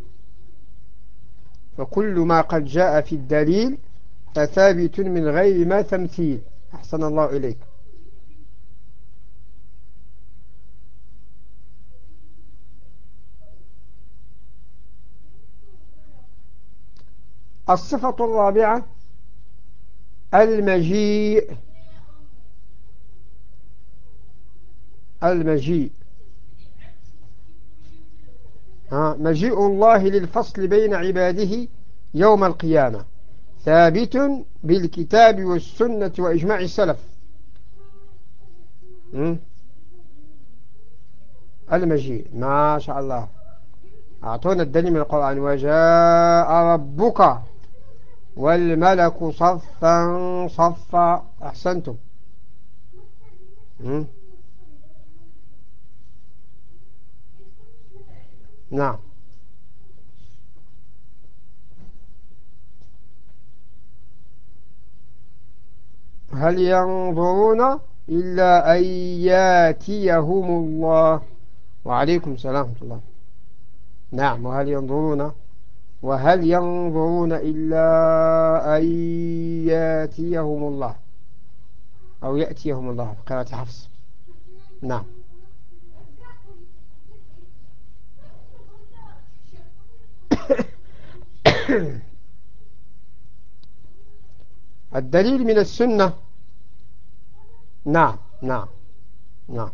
فكل ما قد جاء في الدليل فثابت من غير ما تمثيل. أحسن الله إليك. الصفة الرابعة المجيء. المجيء. مجيء الله للفصل بين عباده يوم القيامة. ثابت بالكتاب والسنة وإجماع السلف. المجيء. ما شاء الله. أعطونا الدليل من القرآن. وجاء ربك والملك صفا صفا. أحسنتم. نعم. هل ينظرون إلا أن ياتيهم الله؟ وعليكم السلام الله. نعم وهل ينظرون؟ وهل ينظرون إلا أن ياتيهم الله؟ أو يأتيهم الله قراءة حفص. نعم. الدليل من السنة. نعم نعم نعم.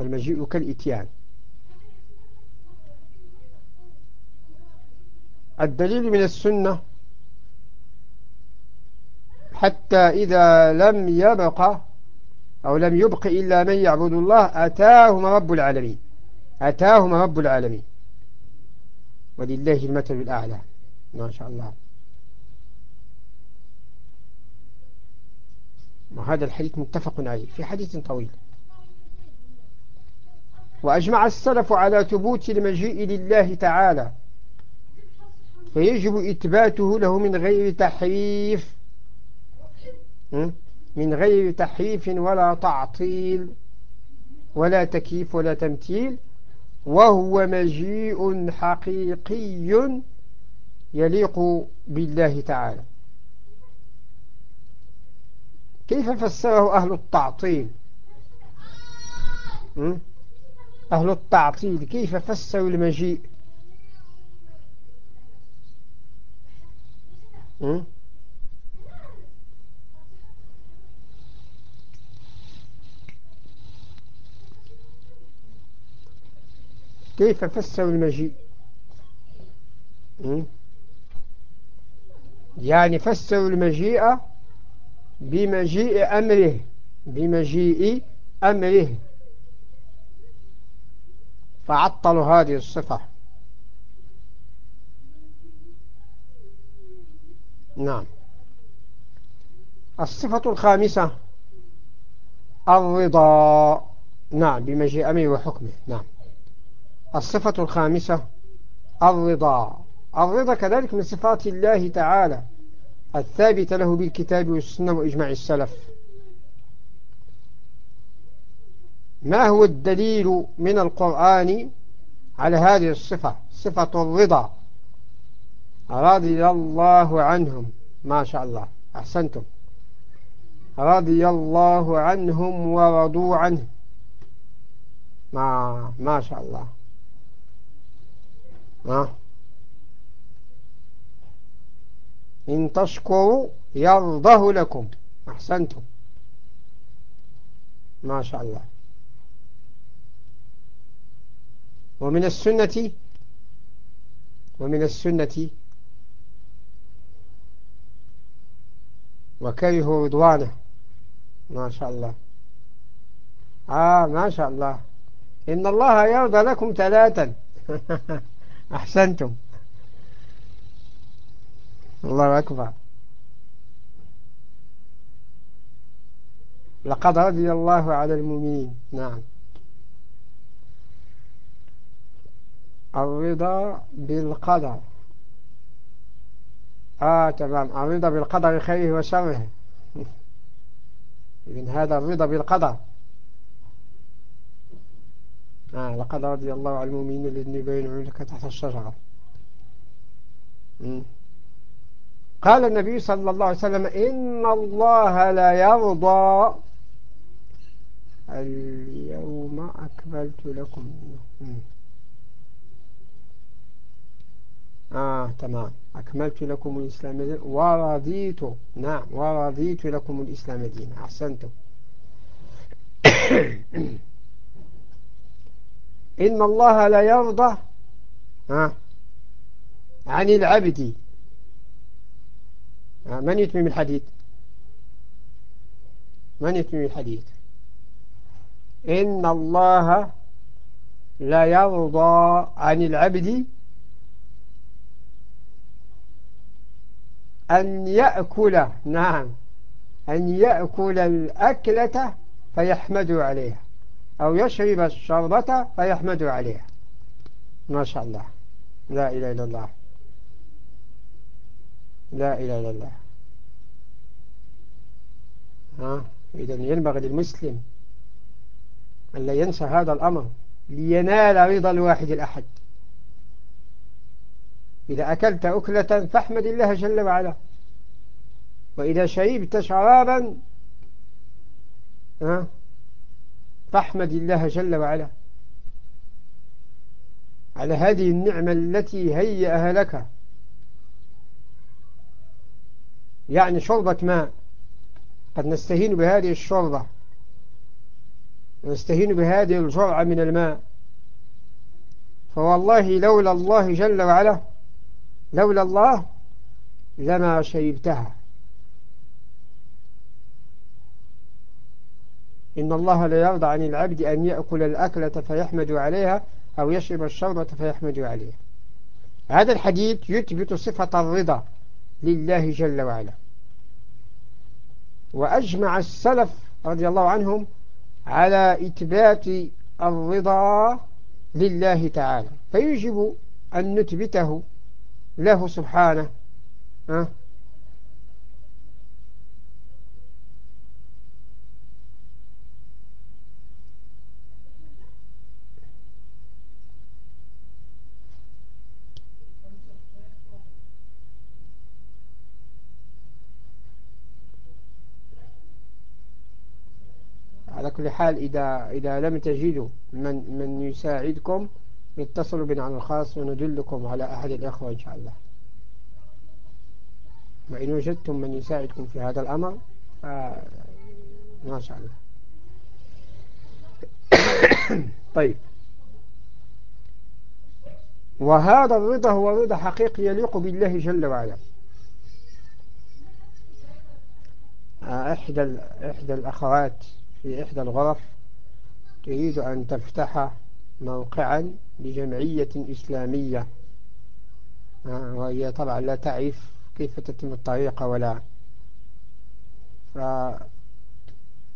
المجيء كالإتيان. الدليل من السنة. حتى إذا لم يبق أو لم يبق إلا من يعبد الله أتاهم رب العالمين. أتاهم رب العالمين. ولله المثل الأعلى. ما شاء الله. وهذا الحديث متفق عليه. في حديث طويل. وأجمع السلف على ثبوت المجيء لله تعالى. فيجب إثباته له من غير تحريف. من غير تحريف ولا تعطيل. ولا تكييف ولا تمثيل. وهو مجيء حقيقي يليق بالله تعالى. كيف فسره أهل التعطيل؟ أهل التعطيل كيف فسروا المجيء؟ كيف فسر المجيء؟ يعني فسر المجيء بمجيء أمره بمجيء أمره. فعطلوا هذه الصفة. نعم. الصفة الخامسة الرضا. نعم بمجيء أمره وحكمه. نعم. الصفة الخامسة الرضا. الرضا كذلك من صفات الله تعالى الثابتة له بالكتاب والسنة وإجماع السلف. ما هو الدليل من القرآن على هذه الصفة؟ صفة الرضا. رضي الله عنهم. ما شاء الله. أحسنتم. رضي الله عنهم ورضوا عنه. ما ما شاء الله. ما إن تشكروا يرضه لكم. أحسنتم. ما شاء الله. ومن السنة ومن السنة وكرهوا رضوانه. ما شاء الله. آه ما شاء الله. إن الله يرضى لكم ثلاثا. أحسنتم. الله أكبر. لقد رضي الله على المؤمنين. نعم. الرضا بالقدر. آه تمام. الرضا بالقدر خيره وشره. إذن هذا الرضا بالقدر. آه لقد رضي الله عن المؤمنين الذين يبايعونك تحت الشجرة. قال النبي صلى الله عليه وسلم إن الله لا يرضى. اليوم أكملت لكم آه تمام. أكملت لكم الإسلام دين. ورضيت. نعم ورضيت لكم الإسلام دين. أحسنتم. إن الله لا يرضى عن العبد. من يتمم الحديث؟ من يتمم الحديث؟ إن الله لا يرضى عن العبد أن يأكل نعم أن يأكل الأكلة فيحمد عليها. أو يشرب الشربة فيحمد عليها. ما شاء الله. لا إله إلا الله. لا إله إلا الله. ها؟ إذا ينبغي للمسلم أن لا ينسى هذا الأمر لينال رضا الواحد الأحد. إذا أكلت أكلة فاحمد الله جل وعلا. وإذا شربت شرابا فاحمد الله جل وعلا على هذه النعمة التي هيأها لك. يعني شربة ماء. قد نستهين بهذه الشربة ونستهين بهذه الجرعة من الماء. فوالله لولا الله جل وعلا لولا الله لما شربتها. إن الله لا يرضى عن العبد أن يأكل الأكلة فيحمد عليها أو يشرب الشربة فيحمد عليها هذا الحديث يثبت صفة الرضا لله جل وعلا. وأجمع السلف رضي الله عنهم على إثبات الرضا لله تعالى. فيجب أن نثبته له سبحانه؟ على كل حال إذا, إذا لم تجدوا من, من يساعدكم اتصلوا بنا على الخاص وندلكم على أحد الأخوة إن شاء الله. وإن وجدتم من يساعدكم في هذا الأمر ما شاء الله. طيب. وهذا الرضا هو رضا حقيقي يليق بالله جل وعلا. إحدى إحدى الأخوات في إحدى الغرف تريد أن تفتح موقعا لجمعية إسلامية. وهي طبعا لا تعرف كيف تتم الطريقة ولا. فمن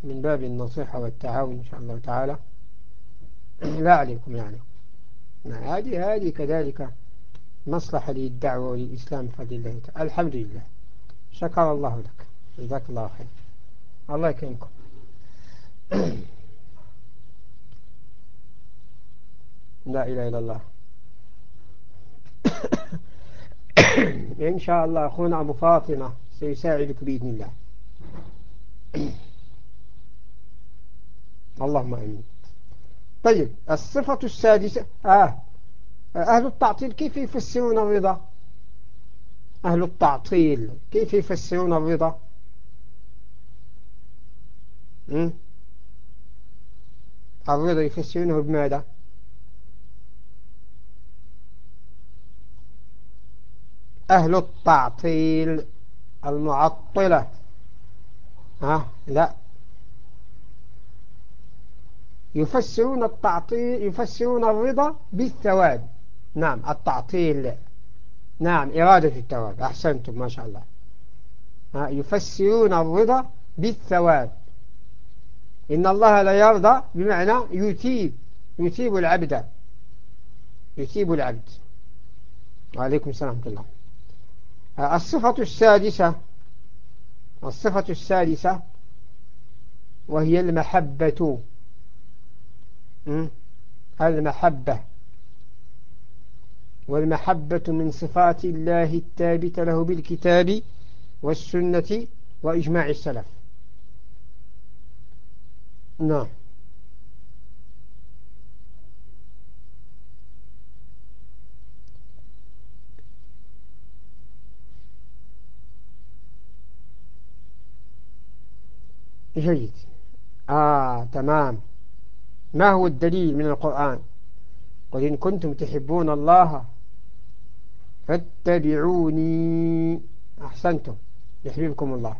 باب النصيحة والتعاون إن شاء الله تعالى. لا عليكم يعني. هذه هذه كذلك مصلحة للدعوة وللإسلام بفضل الله تعالى. الحمد لله. شكر الله لك. جزاك الله خير. الله يكرمكم. لا إله إلا الله إن شاء الله أخونا أبو فاطمة سيساعدك بإذن الله. اللهم أمين طيب الصفة السادسة آه أهل التعطيل كيف يفسرون الرضا؟ أهل التعطيل كيف يفسرون الرضا؟ الرضا يفسرونه بماذا؟ أهل التعطيل المعطلة. ها؟ لا. يفسرون التعطيل يفسرون الرضا بالثواب. نعم التعطيل. نعم إرادة الثواب. أحسنتم ما شاء الله. ها؟ يفسرون الرضا بالثواب. إن الله لا يرضى بمعنى يثيب يثيب العبد. يثيب العبد. وعليكم السلام ورحمة الله. الصفة السادسة الصفة السادسة وهي المحبة. المحبة. والمحبة من صفات الله الثابتة له بالكتاب والسنة وإجماع السلف. نعم. جيد. آه تمام. ما هو الدليل من القرآن؟ قل إن كنتم تحبون الله فاتبعوني. أحسنتم. يحببكم الله.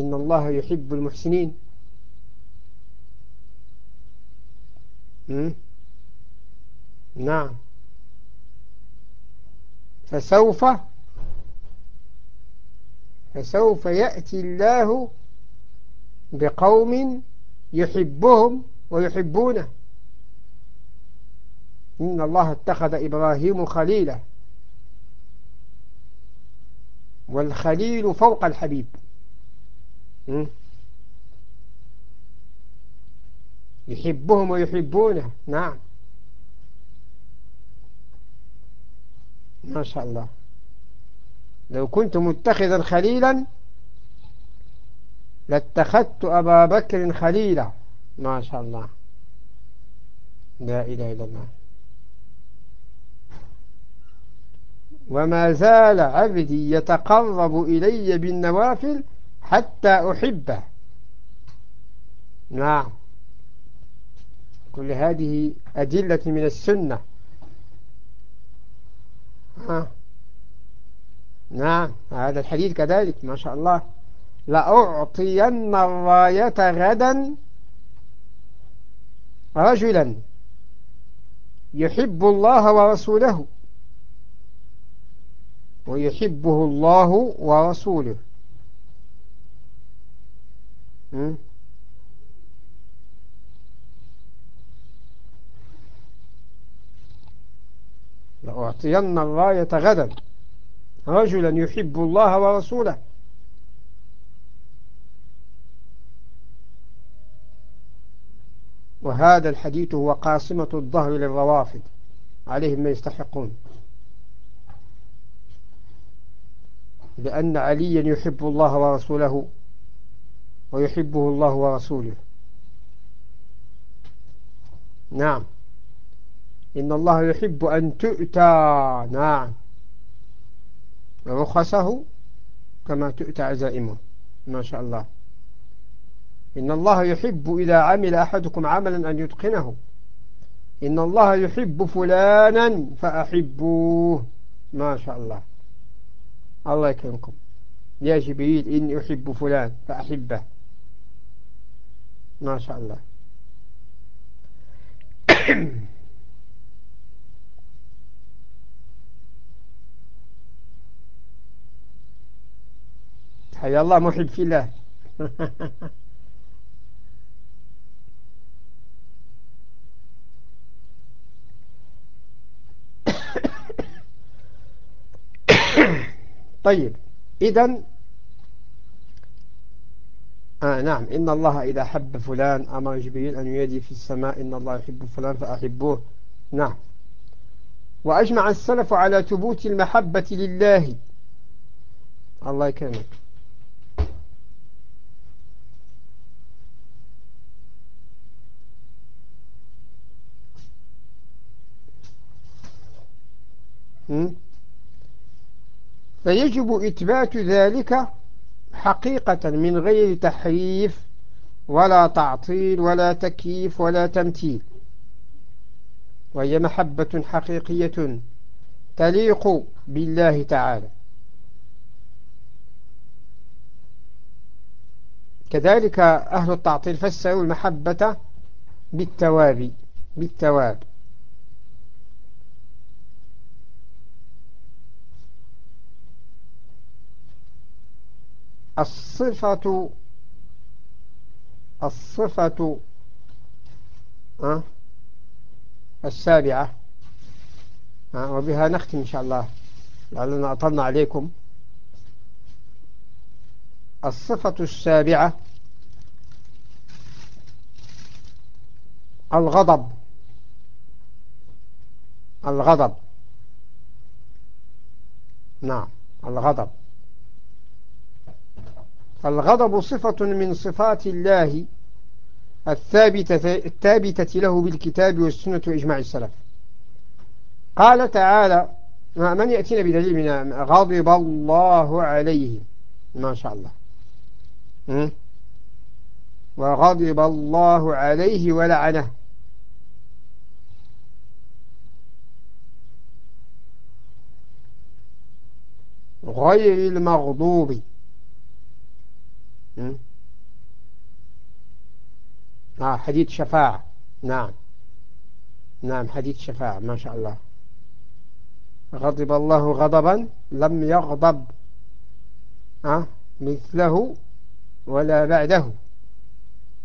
إن الله يحب المحسنين. نعم. فسوف فسوف يأتي الله بقوم يحبهم ويحبونه. إن الله اتخذ إبراهيم خليلا. والخليل فوق الحبيب يحبهم ويحبونه. نعم. ما شاء الله. لو كنت متخذا خليلا لاتخذت أبا بكر خليلا. ما شاء الله. لا إله إلا الله. وما زال عبدي يتقرب إلي بالنوافل حتى أحبه. نعم. كل هذه أدلة من السنة. ها نعم هذا الحديث كذلك ما شاء الله. لأعطين الراية غدا رجلا يحب الله ورسوله. ويحبه الله ورسوله. لأعطين الراية غدا. رجلا يحب الله ورسوله. وهذا الحديث هو قاسمة الظهر للروافد. عليهم ما يستحقون. بأن عليا يحب الله ورسوله ويحبه الله ورسوله. نعم. إن الله يحب أن تؤتى. نعم. رخصه كما تؤتى عزائمه. ما شاء الله. إن الله يحب إذا عمل أحدكم عملا أن يتقنه. إن الله يحب فلانا فأحبوه. ما شاء الله. الله يكرمكم. يا جبريل إني أحب فلان فأحبه. ما شاء الله. حيا الله محب في الله. طيب إذا آه نعم إن الله إذا حب فلان أمر جبريل أن ينادي في السماء إن الله يحب فلان فأحبوه. نعم. وأجمع السلف على ثبوت المحبة لله. الله يكرمك. فيجب إثبات ذلك حقيقة من غير تحريف ولا تعطيل ولا تكييف ولا تمثيل. وهي محبة حقيقية تليق بالله تعالى. كذلك أهل التعطيل فسروا المحبة بالتواب بالتواب. الصفة الصفة السابعة. وبها نختم إن شاء الله. لعلنا أطلنا عليكم. الصفة السابعة. الغضب. الغضب. نعم الغضب. الغضب صفة من صفات الله الثابتة, الثابتة له بالكتاب والسنة وإجماع السلف. قال تعالى من يأتينا بدليل من غضب الله عليه؟ ما شاء الله. وغضب الله عليه ولعنه. غير المغضوب. آه حديث شفاعة. نعم. نعم حديث شفاعة ما شاء الله. غضب الله غضبا لم يغضب. آه مثله ولا بعده.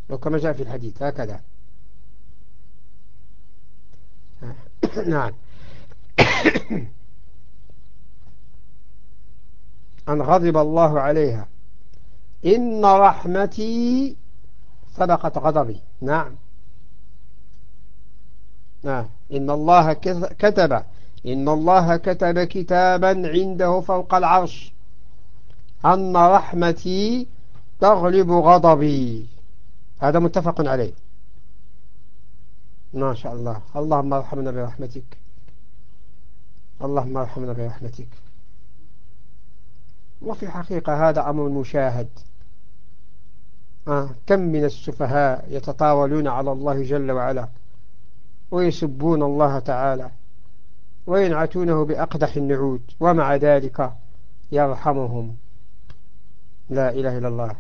وكما جاء في الحديث هكذا. نعم. أن غضب الله عليها. إن رحمتي سبقت غضبي. نعم. نعم. إن الله كتب. إن الله كتب كتابا عنده فوق العرش. أن رحمتي تغلب غضبي. هذا متفق عليه. ما شاء الله. اللهم ارحمنا برحمتك. اللهم ارحمنا برحمتك. وفي الحقيقة هذا أمر مشاهد. كم من السفهاء يتطاولون على الله جل وعلا ويسبون الله تعالى وينعتونه بأقدح النعود ومع ذلك يرحمهم. لا إله إلا الله.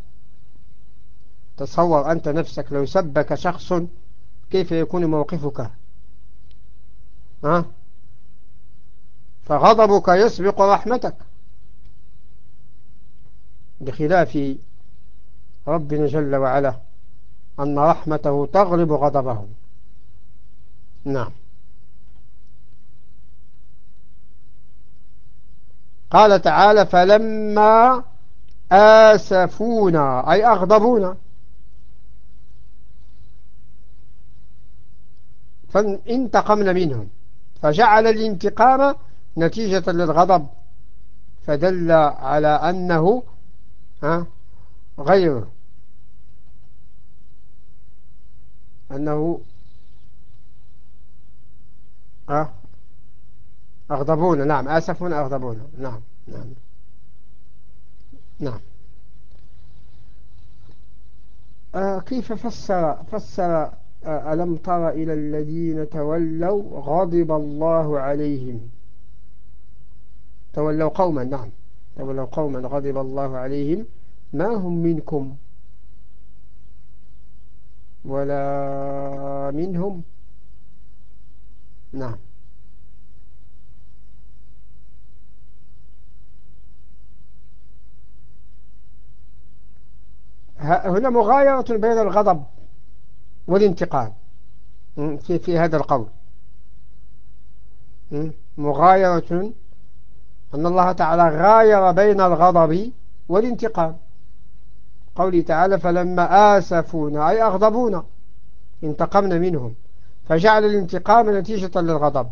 تصور أنت نفسك لو سبك شخص كيف يكون موقفك؟ ها؟ فغضبك يسبق رحمتك. بخلاف ربنا جل وعلا أن رحمته تغلب غضبه نعم. قال تعالى فلما آسفونا أي أغضبونا. فانتقمنا منهم. فجعل الانتقام نتيجة للغضب فدل على أنه غيره أنه أغضبونا. نعم آسفون أغضبونا. نعم نعم نعم. آه كيف فسر فسر آه ألم تر إلى الذين تولوا غضب الله عليهم؟ تولوا قوما نعم. تولوا قوما غضب الله عليهم. ما هم منكم ولا منهم؟ نعم. هنا مغايرة بين الغضب والانتقام في, في هذا القول. مغايرة أن الله تعالى غاير بين الغضب والانتقام. قوله تعالى فلما آسفونا أي أغضبونا انتقمنا منهم. فجعل الانتقام نتيجة للغضب.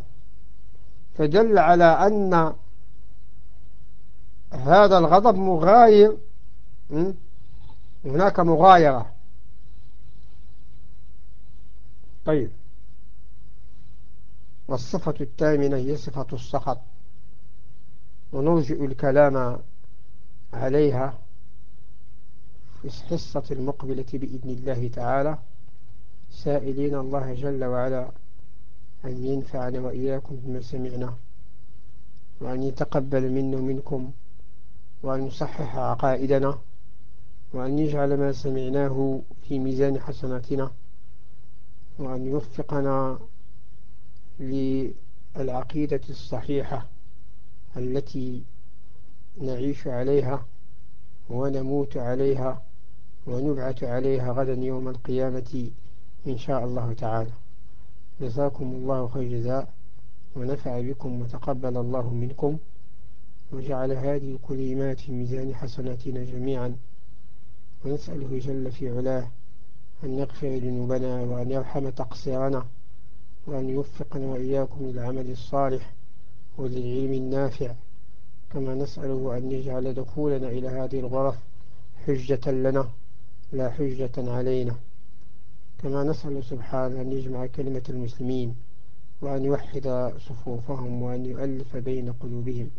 فدل على أن هذا الغضب مغاير هناك مغايرة. طيب. والصفة الثامنة هي صفة السخط. ونرجئ الكلام عليها. في الحصة المقبلة بإذن الله تعالى. سائلين الله جل وعلا أن ينفعنا وإياكم بما سمعنا وأن يتقبل منا ومنكم وأن يصحح عقائدنا وأن يجعل ما سمعناه في ميزان حسناتنا وأن يوفقنا للعقيدة الصحيحة التي نعيش عليها ونموت عليها. ونبعث عليها غدا يوم القيامة إن شاء الله تعالى. جزاكم الله خير جزاء ونفع بكم وتقبل الله منكم وجعل هذه الكلمات في ميزان حسناتنا جميعا. ونسأله جل في علاه أن يغفر ذنوبنا وأن يرحم تقصيرنا وأن يوفقنا وإياكم للعمل الصالح وللعلم النافع. كما نسأله أن يجعل دخولنا إلى هذه الغرف حجة لنا. لا حجة علينا. كما نسأل سبحانه أن يجمع كلمة المسلمين وأن يوحد صفوفهم وأن يؤلف بين قلوبهم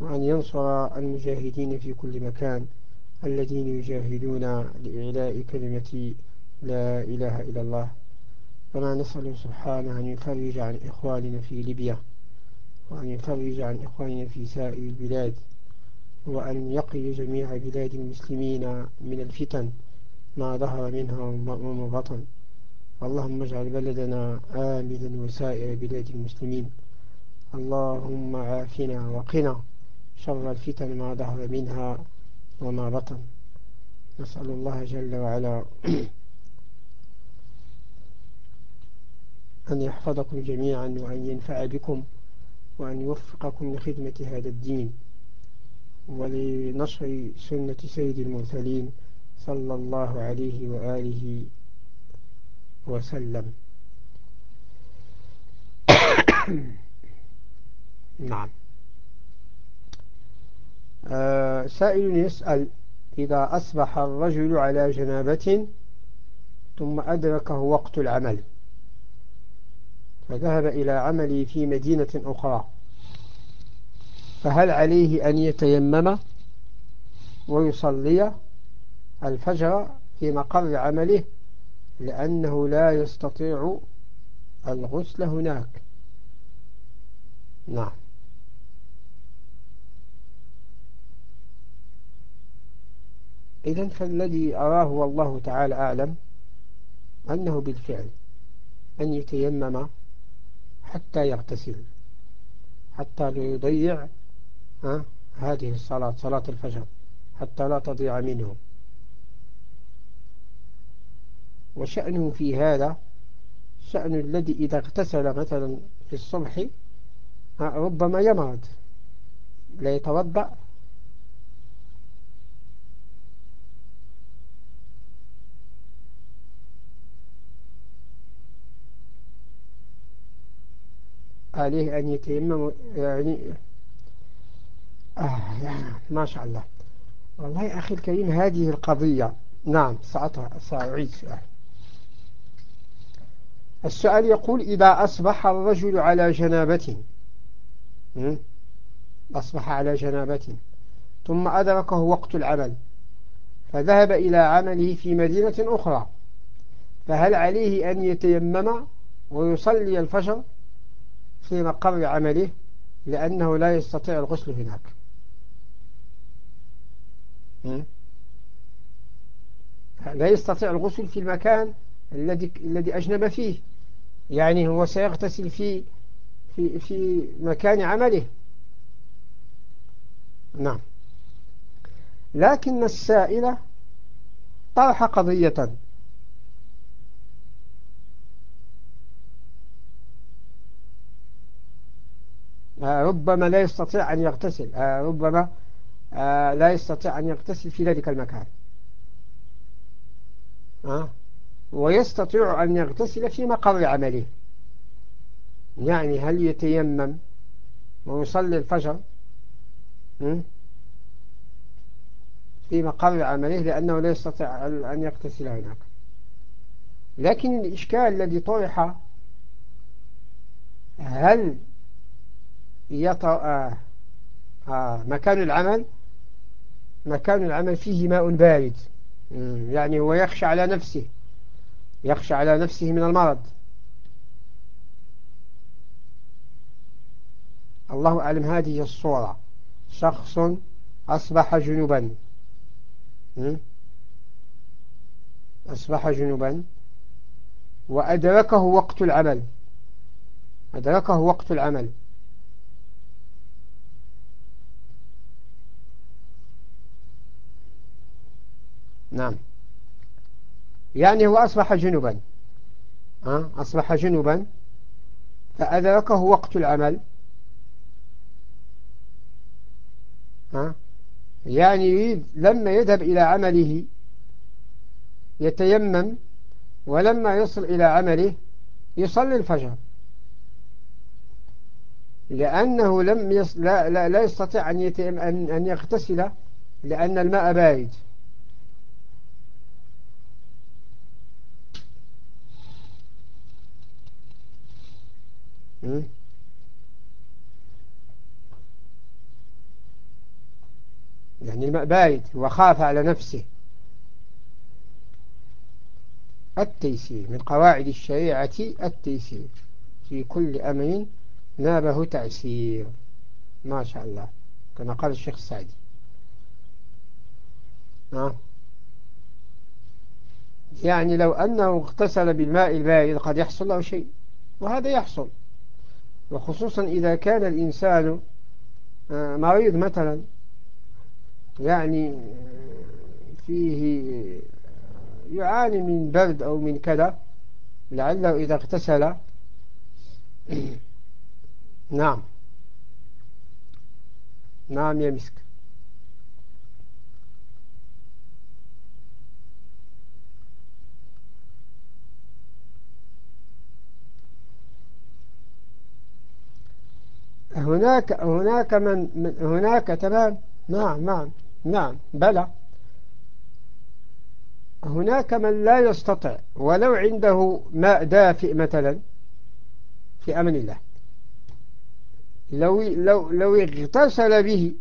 وأن ينصر المجاهدين في كل مكان الذين يجاهدون لإعلاء كلمة لا إله إلا الله. كما نسأل سبحانه أن يفرج عن إخواننا في ليبيا وأن يفرج عن إخواننا في سائر البلاد وأن يقي جميع بلاد المسلمين من الفتن ما ظهر منها وما بطن اللهم اجعل بلدنا آمنا وسائر بلاد المسلمين. اللهم عافنا وقنا شر الفتن ما ظهر منها وما بطن. نسأل الله جل وعلا أن يحفظكم جميعا وأن ينفع بكم وأن يوفقكم لخدمة هذا الدين. ولنشر سنة سيد المرسلين صلى الله عليه وآله وسلم. نعم. آه سائل يسأل إذا أصبح الرجل على جنابة ثم أدركه وقت العمل فذهب إلى عمله في مدينة أخرى. فهل عليه أن يتيمم ويصلي الفجر في مقر عمله لأنه لا يستطيع الغسل هناك؟ نعم. إذن فالذي أراه والله تعالى أعلم أنه بالفعل أن يتيمم حتى يغتسل حتى لا يضيع هذه الصلاة صلاة الفجر حتى لا تضيع منه. وشأنه في هذا شأن الذي إذا اغتسل مثلا في الصبح ربما يمرض لا يتوضأ. عليه أن يتيمم يعني آه يعني ما شاء الله. والله أخي الكريم هذه القضية نعم سأعيد سؤال. السؤال يقول إذا أصبح الرجل على جنابة أصبح على جنابة ثم أدركه وقت العمل فذهب إلى عمله في مدينة أخرى فهل عليه أن يتيمم ويصلي الفجر في مقر عمله؟ لأنه لا يستطيع الغسل هناك. لا يستطيع الغسل في المكان الذي الذي أجنب فيه. يعني هو سيغتسل في في في مكان عمله. نعم. لكن السائلة طرح قضية. آه، ربما لا يستطيع أن يغتسل. آه، ربما لا يستطيع أن يغتسل في ذلك المكان. ويستطيع أن يغتسل في مقر عمله. يعني هل يتيمم ويصلي الفجر؟ في مقر عمله لأنه لا يستطيع أن يغتسل هناك. لكن الإشكال الذي طرح هل يطأ آه آه مكان العمل؟ مكان العمل فيه ماء بارد. يعني هو يخشى على نفسه. يخشى على نفسه من المرض. الله أعلم هذه الصورة. شخص أصبح جنوبا. أصبح جنوبا. وأدركه وقت العمل. أدركه وقت العمل. نعم. يعني هو أصبح جنوبا أصبح جنوبا فأدركه وقت العمل. يعني يريد لما يذهب إلى عمله يتيمم ولما يصل إلى عمله يصلي الفجر. لأنه لم يص... لا, لا, لا يستطيع أن, يتيم... أن... أن يغتسل لأن الماء بارد. يعني بارد وخاف على نفسه. التيسير من قواعد الشريعة التيسير. في كل أمر نابه تعسير ما شاء الله. كما قال الشيخ السعدي. يعني لو أنه اغتسل بالماء البارد قد يحصل له شيء. وهذا يحصل. وخصوصا إذا كان الإنسان آه، مريض مثلا يعني فيه يعاني من برد أو من كذا لعله إذا اغتسل. نعم. نعم يا مسك. هناك هناك من هناك تمام. نعم نعم. نعم بلى. هناك من لا يستطيع ولو عنده ماء دافئ مثلا في أمن الله. لو, لو, لو اغتسل به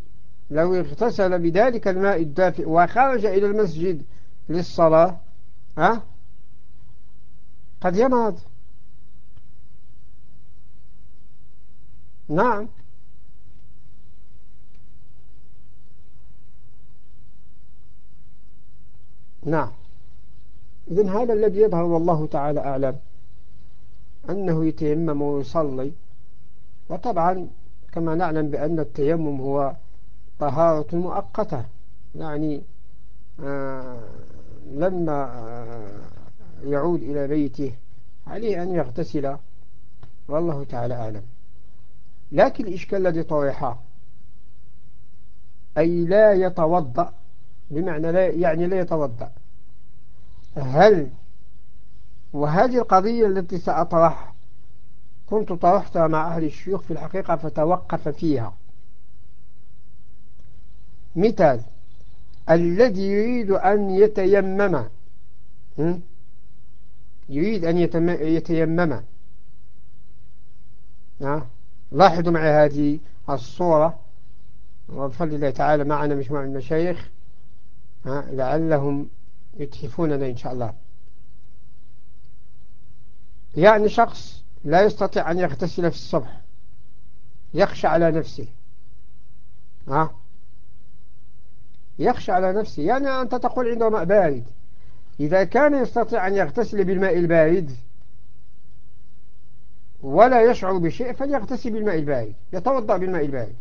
لو اغتسل بذلك الماء الدافئ وخرج إلى المسجد للصلاة ها؟ قد يمرض نعم. نعم. إذن هذا الذي يظهر والله تعالى أعلم. أنه يتيمم ويصلي. وطبعا كما نعلم بأن التيمم هو طهارة مؤقتة. يعني آه لما آه يعود إلى بيته عليه أن يغتسل. والله تعالى أعلم. لكن الإشكال الذي طرح أي لا يتوضأ بمعنى لا يعني لا يتوضأ. هل وهذه القضية التي سأطرح كنت طرحتها مع أهل الشيوخ في الحقيقة فتوقف فيها. مثال الذي يريد أن يتيمم يريد أن يتيمم. لاحظوا معي هذه الصورة. وبفضل الله تعالى معنا مجموعة المشايخ. لعلهم يتحفوننا إن شاء الله. يعني شخص لا يستطيع أن يغتسل في الصبح يخشى على نفسه. ها؟ يخشى على نفسه. يعني أنت تقول عنده ماء بارد. إذا كان يستطيع أن يغتسل بالماء البارد ولا يشعر بشيء فليغتسل بالماء البارد يتوضأ بالماء البارد.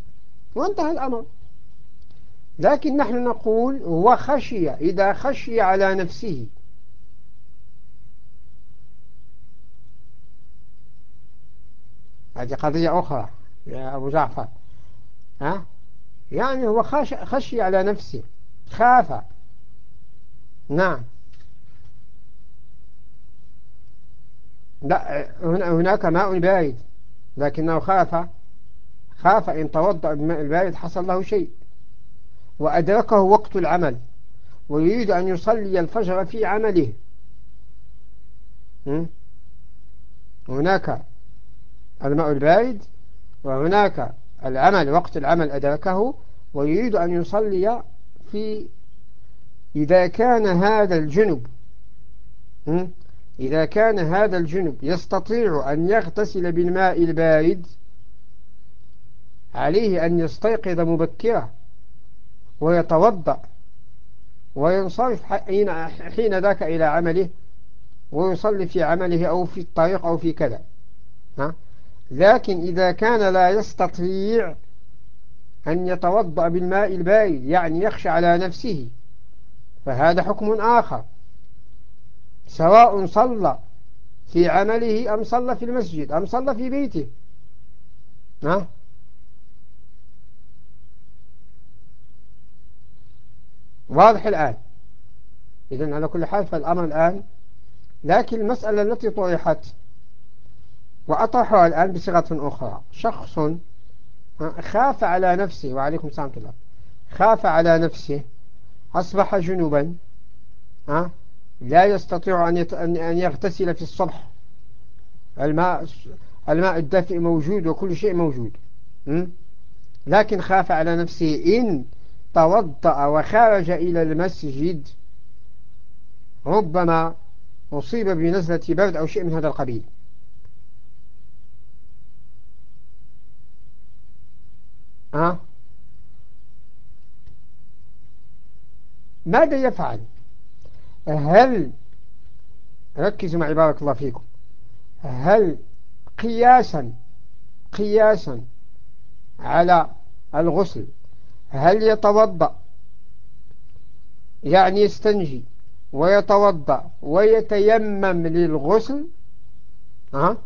وانتهى الأمر. لكن نحن نقول وخشي إذا خشي على نفسه. هذه قضية أخرى يا أبو جعفر. ها؟ يعني هو خشي على نفسه خاف. نعم. لا هناك ماء بارد لكنه خاف. خاف إن توضأ بماء البارد حصل له شيء. وأدركه وقت العمل ويريد أن يصلي الفجر في عمله. هناك الماء البارد وهناك العمل وقت العمل أدركه ويريد أن يصلي في إذا كان هذا الجنب إذا كان هذا الجنب يستطيع أن يغتسل بالماء البارد عليه أن يستيقظ مبكرا. ويتوضأ وينصرف حين ذاك إلى عمله ويصلي في عمله أو في الطريق أو في كذا. ها؟ لكن إذا كان لا يستطيع أن يتوضأ بالماء البارد يعني يخشى على نفسه فهذا حكم آخر. سواء صلى في عمله أم صلى في المسجد أم صلى في بيته. ها؟ واضح الآن. إذن على كل حال فالأمر الآن لكن المسألة التي طرحت وأطرحها الآن بصيغة أخرى. شخص خاف على نفسه وعليكم السلام الله. خاف على نفسه أصبح جنوبا لا يستطيع أن يغتسل في الصبح. الماء الماء الدافئ موجود وكل شيء موجود لكن خاف على نفسه إن توضأ وخرج إلى المسجد. ربما أصيب بنزلة برد أو شيء من هذا القبيل. أه؟ ماذا يفعل؟ هل ركزوا معي بارك الله فيكم. هل قياسا قياسا على الغسل هل يتوضأ؟ يعني يستنجي ويتوضأ ويتيمم للغسل؟ ها؟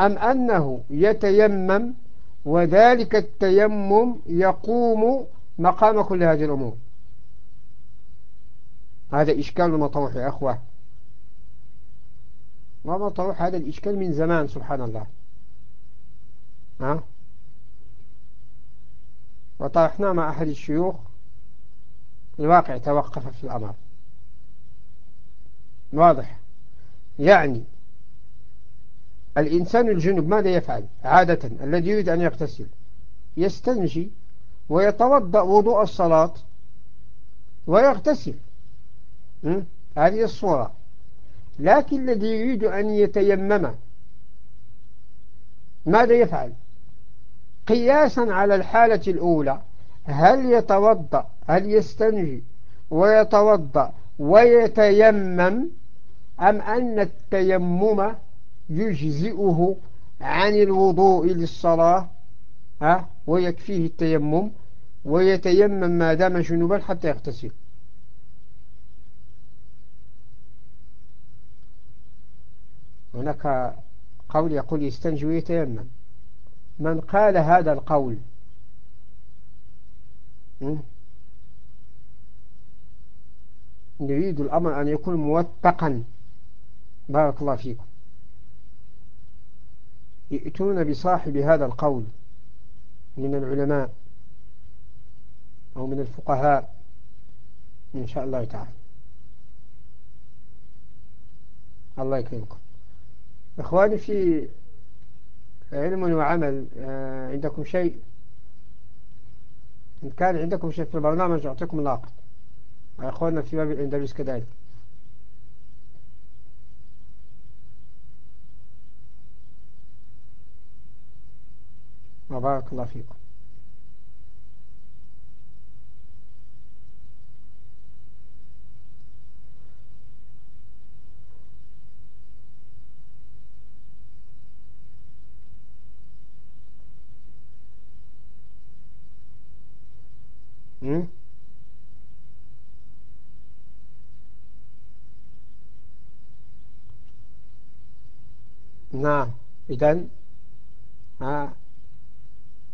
أم أنه يتيمم وذلك التيمم يقوم مقام كل هذه الأمور؟ هذا إشكال مطروح يا أخوة. ما مطروح؟ هذا الإشكال من زمان سبحان الله. ها؟ وطرحنا مع أحد الشيوخ الواقع توقف في الأمر. واضح؟ يعني الإنسان الجنوب ماذا يفعل؟ عادة الذي يريد أن يغتسل يستنجي ويتوضأ وضوء الصلاة ويغتسل. هذه الصورة. لكن الذي يريد أن يتيمم ماذا يفعل؟ قياسا على الحالة الأولى. هل يتوضأ؟ هل يستنجي؟ ويتوضأ ويتيمم؟ أم أن التيمم يجزئه عن الوضوء للصلاة؟ ها؟ ويكفيه التيمم. ويتيمم ما دام جنوبا حتى يغتسل. هناك قول يقول يستنجي ويتيمم. من قال هذا القول. نريد الأمر أن يكون موثقا. بارك الله فيكم. يأتون بصاحب هذا القول من العلماء أو من الفقهاء إن شاء الله تعالى. الله يكرمكم. إخواني في علم وعمل آه، عندكم شيء؟ إن كان عندكم شيء في البرنامج أعطيكم لاقط أخواننا في باب الأندلس كذلك وبارك الله فيكم. نعم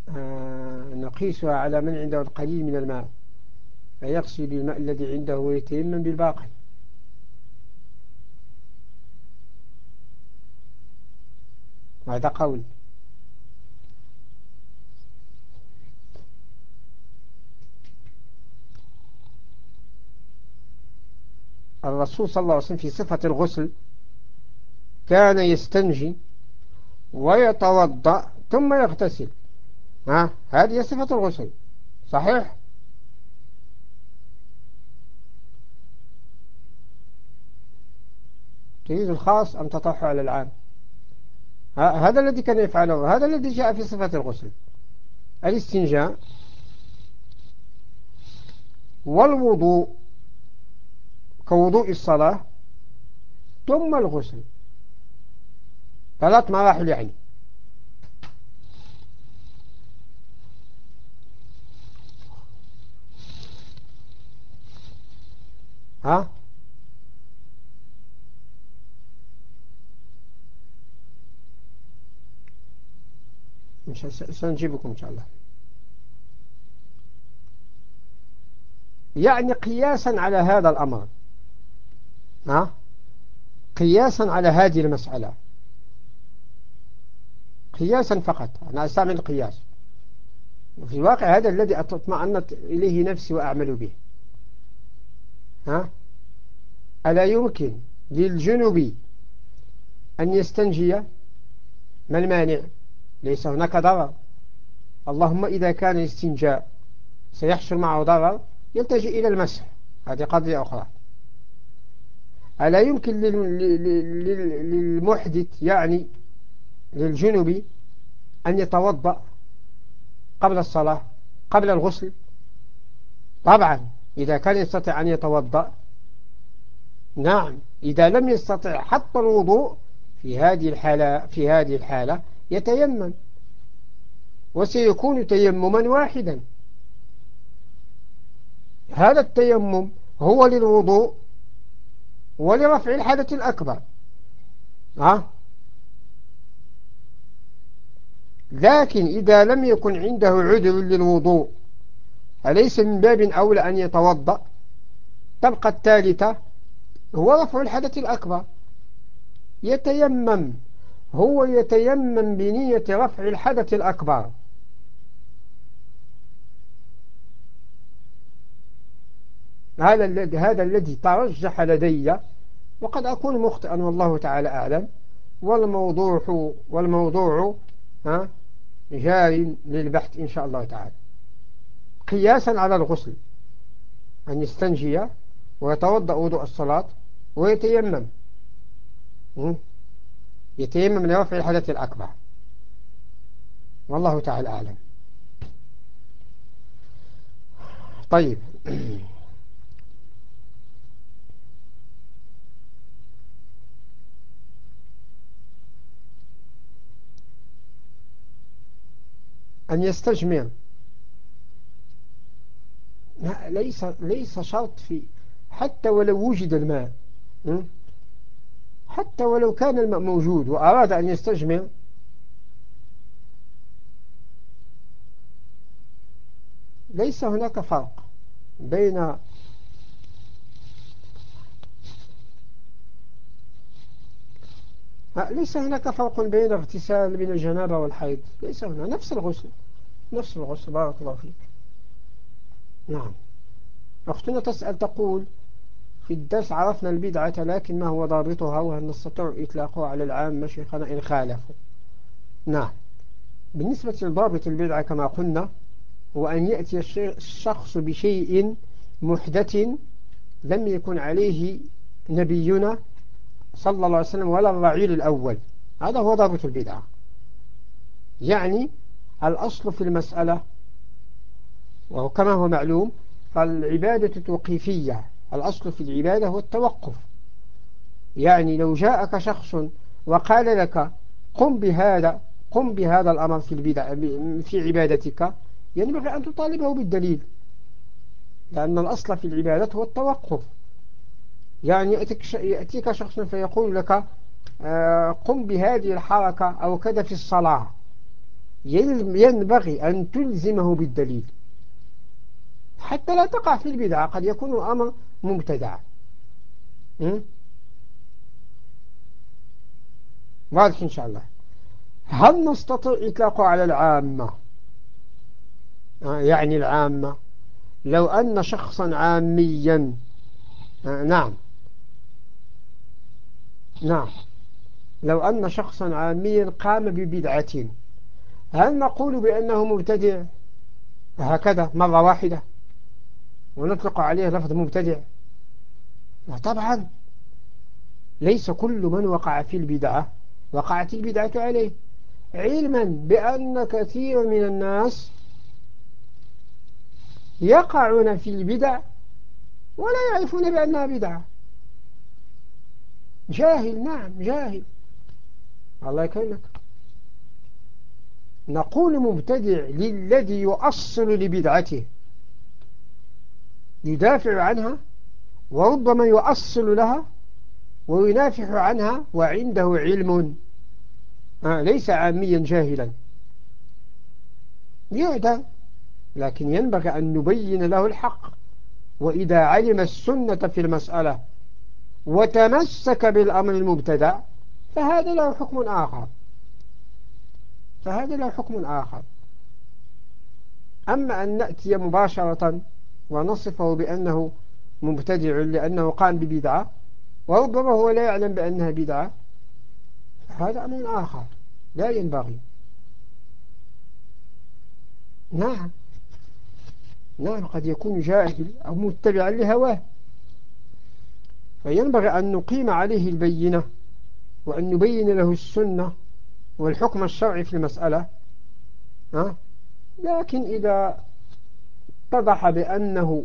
إذن نقيسها على من عنده القليل من الماء فيغسل بالماء الذي عنده ويتيمم بالباقي. هذا قول. الرسول صلى الله عليه وسلم في صفة الغسل كان يستنجي ويتوضأ ثم يغتسل. ها؟ هذه صفة الغسل. صحيح؟ تريد الخاص أم تطرح على العام؟ هذا الذي كان يفعله هذا الذي جاء في صفة الغسل. الاستنجاء والوضوء كوضوء الصلاة ثم الغسل. ثلاث مراحل يعني ها؟ مش سنجيبكم إن شاء الله. يعني قياسا على هذا الأمر. ها؟ قياسا على هذه المسألة. قياسا فقط. أنا أستعمل القياس. وفي الواقع هذا الذي أطمأنت إليه نفسي وأعمل به. ها؟ ألا يمكن للجنوب أن يستنجي؟ ما المانع؟ ليس هناك ضرر. اللهم إذا كان الاستنجاء سيحصل معه ضرر يلتجئ إلى المسح. هذه قضية أخرى. ألا يمكن للمحدث يعني للجنب أن يتوضأ قبل الصلاة قبل الغسل. طبعا إذا كان يستطيع أن يتوضأ. نعم إذا لم يستطع حتى الوضوء في هذه الحالة في هذه الحالة يتيمم. وسيكون تيمما واحدا. هذا التيمم هو للوضوء ولرفع الحدث الأكبر. ها؟ لكن إذا لم يكن عنده عذر للوضوء أليس من باب أولى أن يتوضأ؟ تبقى الثالثة هو رفع الحدث الأكبر. يتيمم هو يتيمم بنية رفع الحدث الأكبر. هذا الذي هذا الذي ترجح لدي وقد أكون مخطئا والله تعالى أعلم. والموضوع والموضوع ها؟ جار للبحث إن شاء الله تعالى. قياسا على الغسل. أن يستنجي ويتوضأ وضوء الصلاة ويتيمم. يتيمم لرفع الحدث الأكبر. والله تعالى أعلم. طيب. أن يستجمع. ليس ليس شرط في حتى ولو وجد الماء حتى ولو كان الماء موجود وأراد أن يستجمع. ليس هناك فرق بين ليس هناك فرق بين اغتسال من الجنابة والحيض. ليس هنا. نفس الغسل. نفس الغسل. بارك الله فيك. نعم. أختنا تسأل تقول في الدرس عرفنا البدعة لكن ما هو ضابطها وهل نستطيع إطلاقها على العام مشيخنا إن خالفوا؟ نعم. بالنسبة لضابط البدعة كما قلنا هو أن يأتي الشخص بشيء محدث لم يكن عليه نبينا صلى الله عليه وسلم ولا الرعيل الأول. هذا هو ضابط البدعة. يعني الأصل في المسألة وهو كما هو معلوم فالعبادة توقيفية الأصل في العبادة هو التوقف. يعني لو جاءك شخص وقال لك قم بهذا قم بهذا الأمر في البدع في عبادتك ينبغي أن تطالبه بالدليل. لأن الأصل في العبادة هو التوقف. يعني يأتيك شخص فيقول لك آه، قم بهذه الحركة أو كذا في الصلاة. ينبغي أن تلزمه بالدليل. حتى لا تقع في البدعة قد يكون الأمر مبتدع. واضح إن شاء الله. هل نستطيع إطلاقه على العامة؟ آه، يعني العامة. لو أن شخصا عاميا. آه، نعم. نعم. لو أن شخصا عاميا قام ببدعة هل نقول بأنه مبتدع؟ هكذا مرة واحدة. ونطلق عليه لفظ مبتدع. طبعا. ليس كل من وقع في البدعة وقعت البدعة عليه. علما بأن كثير من الناس يقعون في البدع ولا يعرفون بأنها بدعة. جاهل نعم جاهل. الله يكرمك. نقول مبتدع للذي يؤصل لبدعته. يدافع عنها وربما يؤصل لها وينافح عنها وعنده علم. آه ليس عاميا جاهلا. يعدى لكن ينبغي أن نبين له الحق. وإذا علم السنة في المسألة وتمسك بالأمر المبتدع فهذا له حكم آخر. فهذا له حكم آخر. أما أن نأتي مباشرة ونصفه بأنه مبتدع لأنه قام ببدعة وربما هو لا يعلم بأنها بدعة هذا أمر آخر. لا ينبغي. نعم. نعم قد يكون جاهل أو متبعا لهواه. فينبغي أن نقيم عليه البينة وأن نبين له السنة والحكم الشرعي في المسألة. ها؟ لكن إذا اتضح بأنه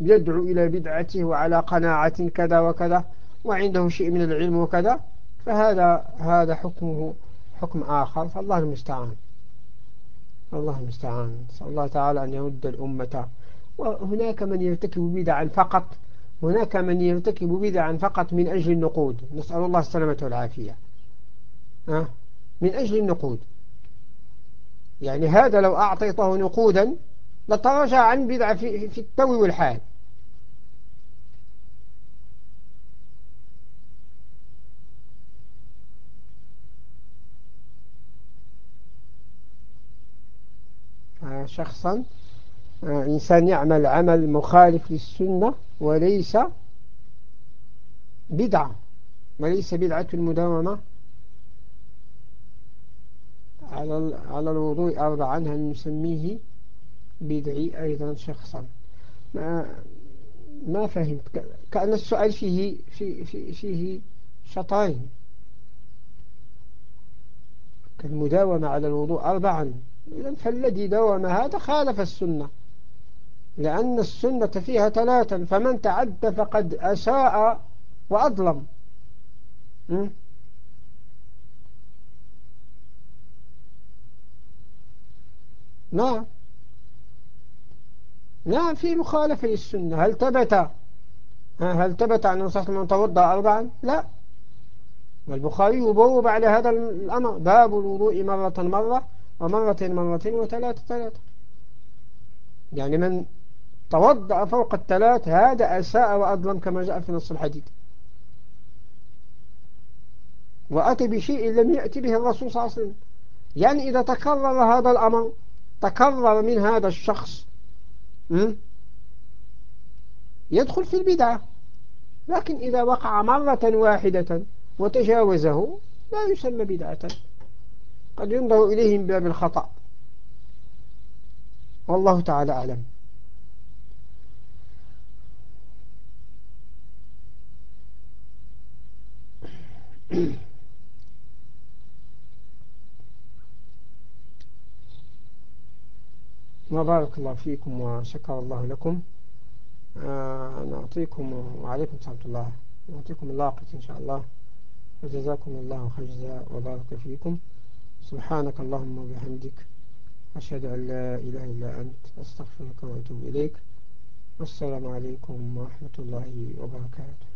يدعو إلى بدعته وعلى قناعة كذا وكذا وعنده شيء من العلم وكذا فهذا هذا حكمه حكم آخر. فالله المستعان. الله المستعان. نسأل الله تعالى أن يرد الأمة. وهناك من يرتكب بدعا فقط هناك من يرتكب بدعا فقط من أجل النقود. نسأل الله السلامة والعافية. أه؟ من أجل النقود. يعني هذا لو أعطيته نقودا لتراجع عن بدعة في, في التو والحال. شخصا آه، إنسان يعمل عمل مخالف للسنة وليس بدعة وليس بدعة المداومة على على الوضوء أربعا هل نسميه بدعي أيضا شخصا. ما ما فهمت. كأن السؤال فيه فيه, فيه, فيه شطرين كالمداومة على الوضوء أربعا فالذي داوم هذا خالف السنة. لأن السنة فيها ثلاثا فمن تعد فقد أساء وأظلم. نعم نعم في مخالفة للسنة. هل ثبت؟ هل ثبت أن الرسول من توضأ أربعا؟ لا. والبخاري يبوب على هذا الأمر. باب الوضوء مرة مرة ومرة مرتين وثلاثة ثلاثة. يعني من توضأ فوق الثلاث هذا أساء وأظلم كما جاء في نص الحديث. وأتى بشيء لم يأتي به الرسول صلى الله عليه وسلم. يعني إذا تكرر هذا الأمر تكرر من هذا الشخص يدخل في البدعة. لكن إذا وقع مرة واحدة وتجاوزه لا يسمى بدعة. قد ينظر إليه من باب الخطأ. والله تعالى أعلم. وبارك الله فيكم وشكر الله لكم. آه نعطيكم وعليكم السلام الله. نعطيكم اللاقة إن شاء الله. وجزاكم الله خير وبارك فيكم. سبحانك اللهم وبحمدك. أشهد أن لا إله إلا أنت. أستغفرك وأتوب إليك. والسلام عليكم ورحمة الله وبركاته.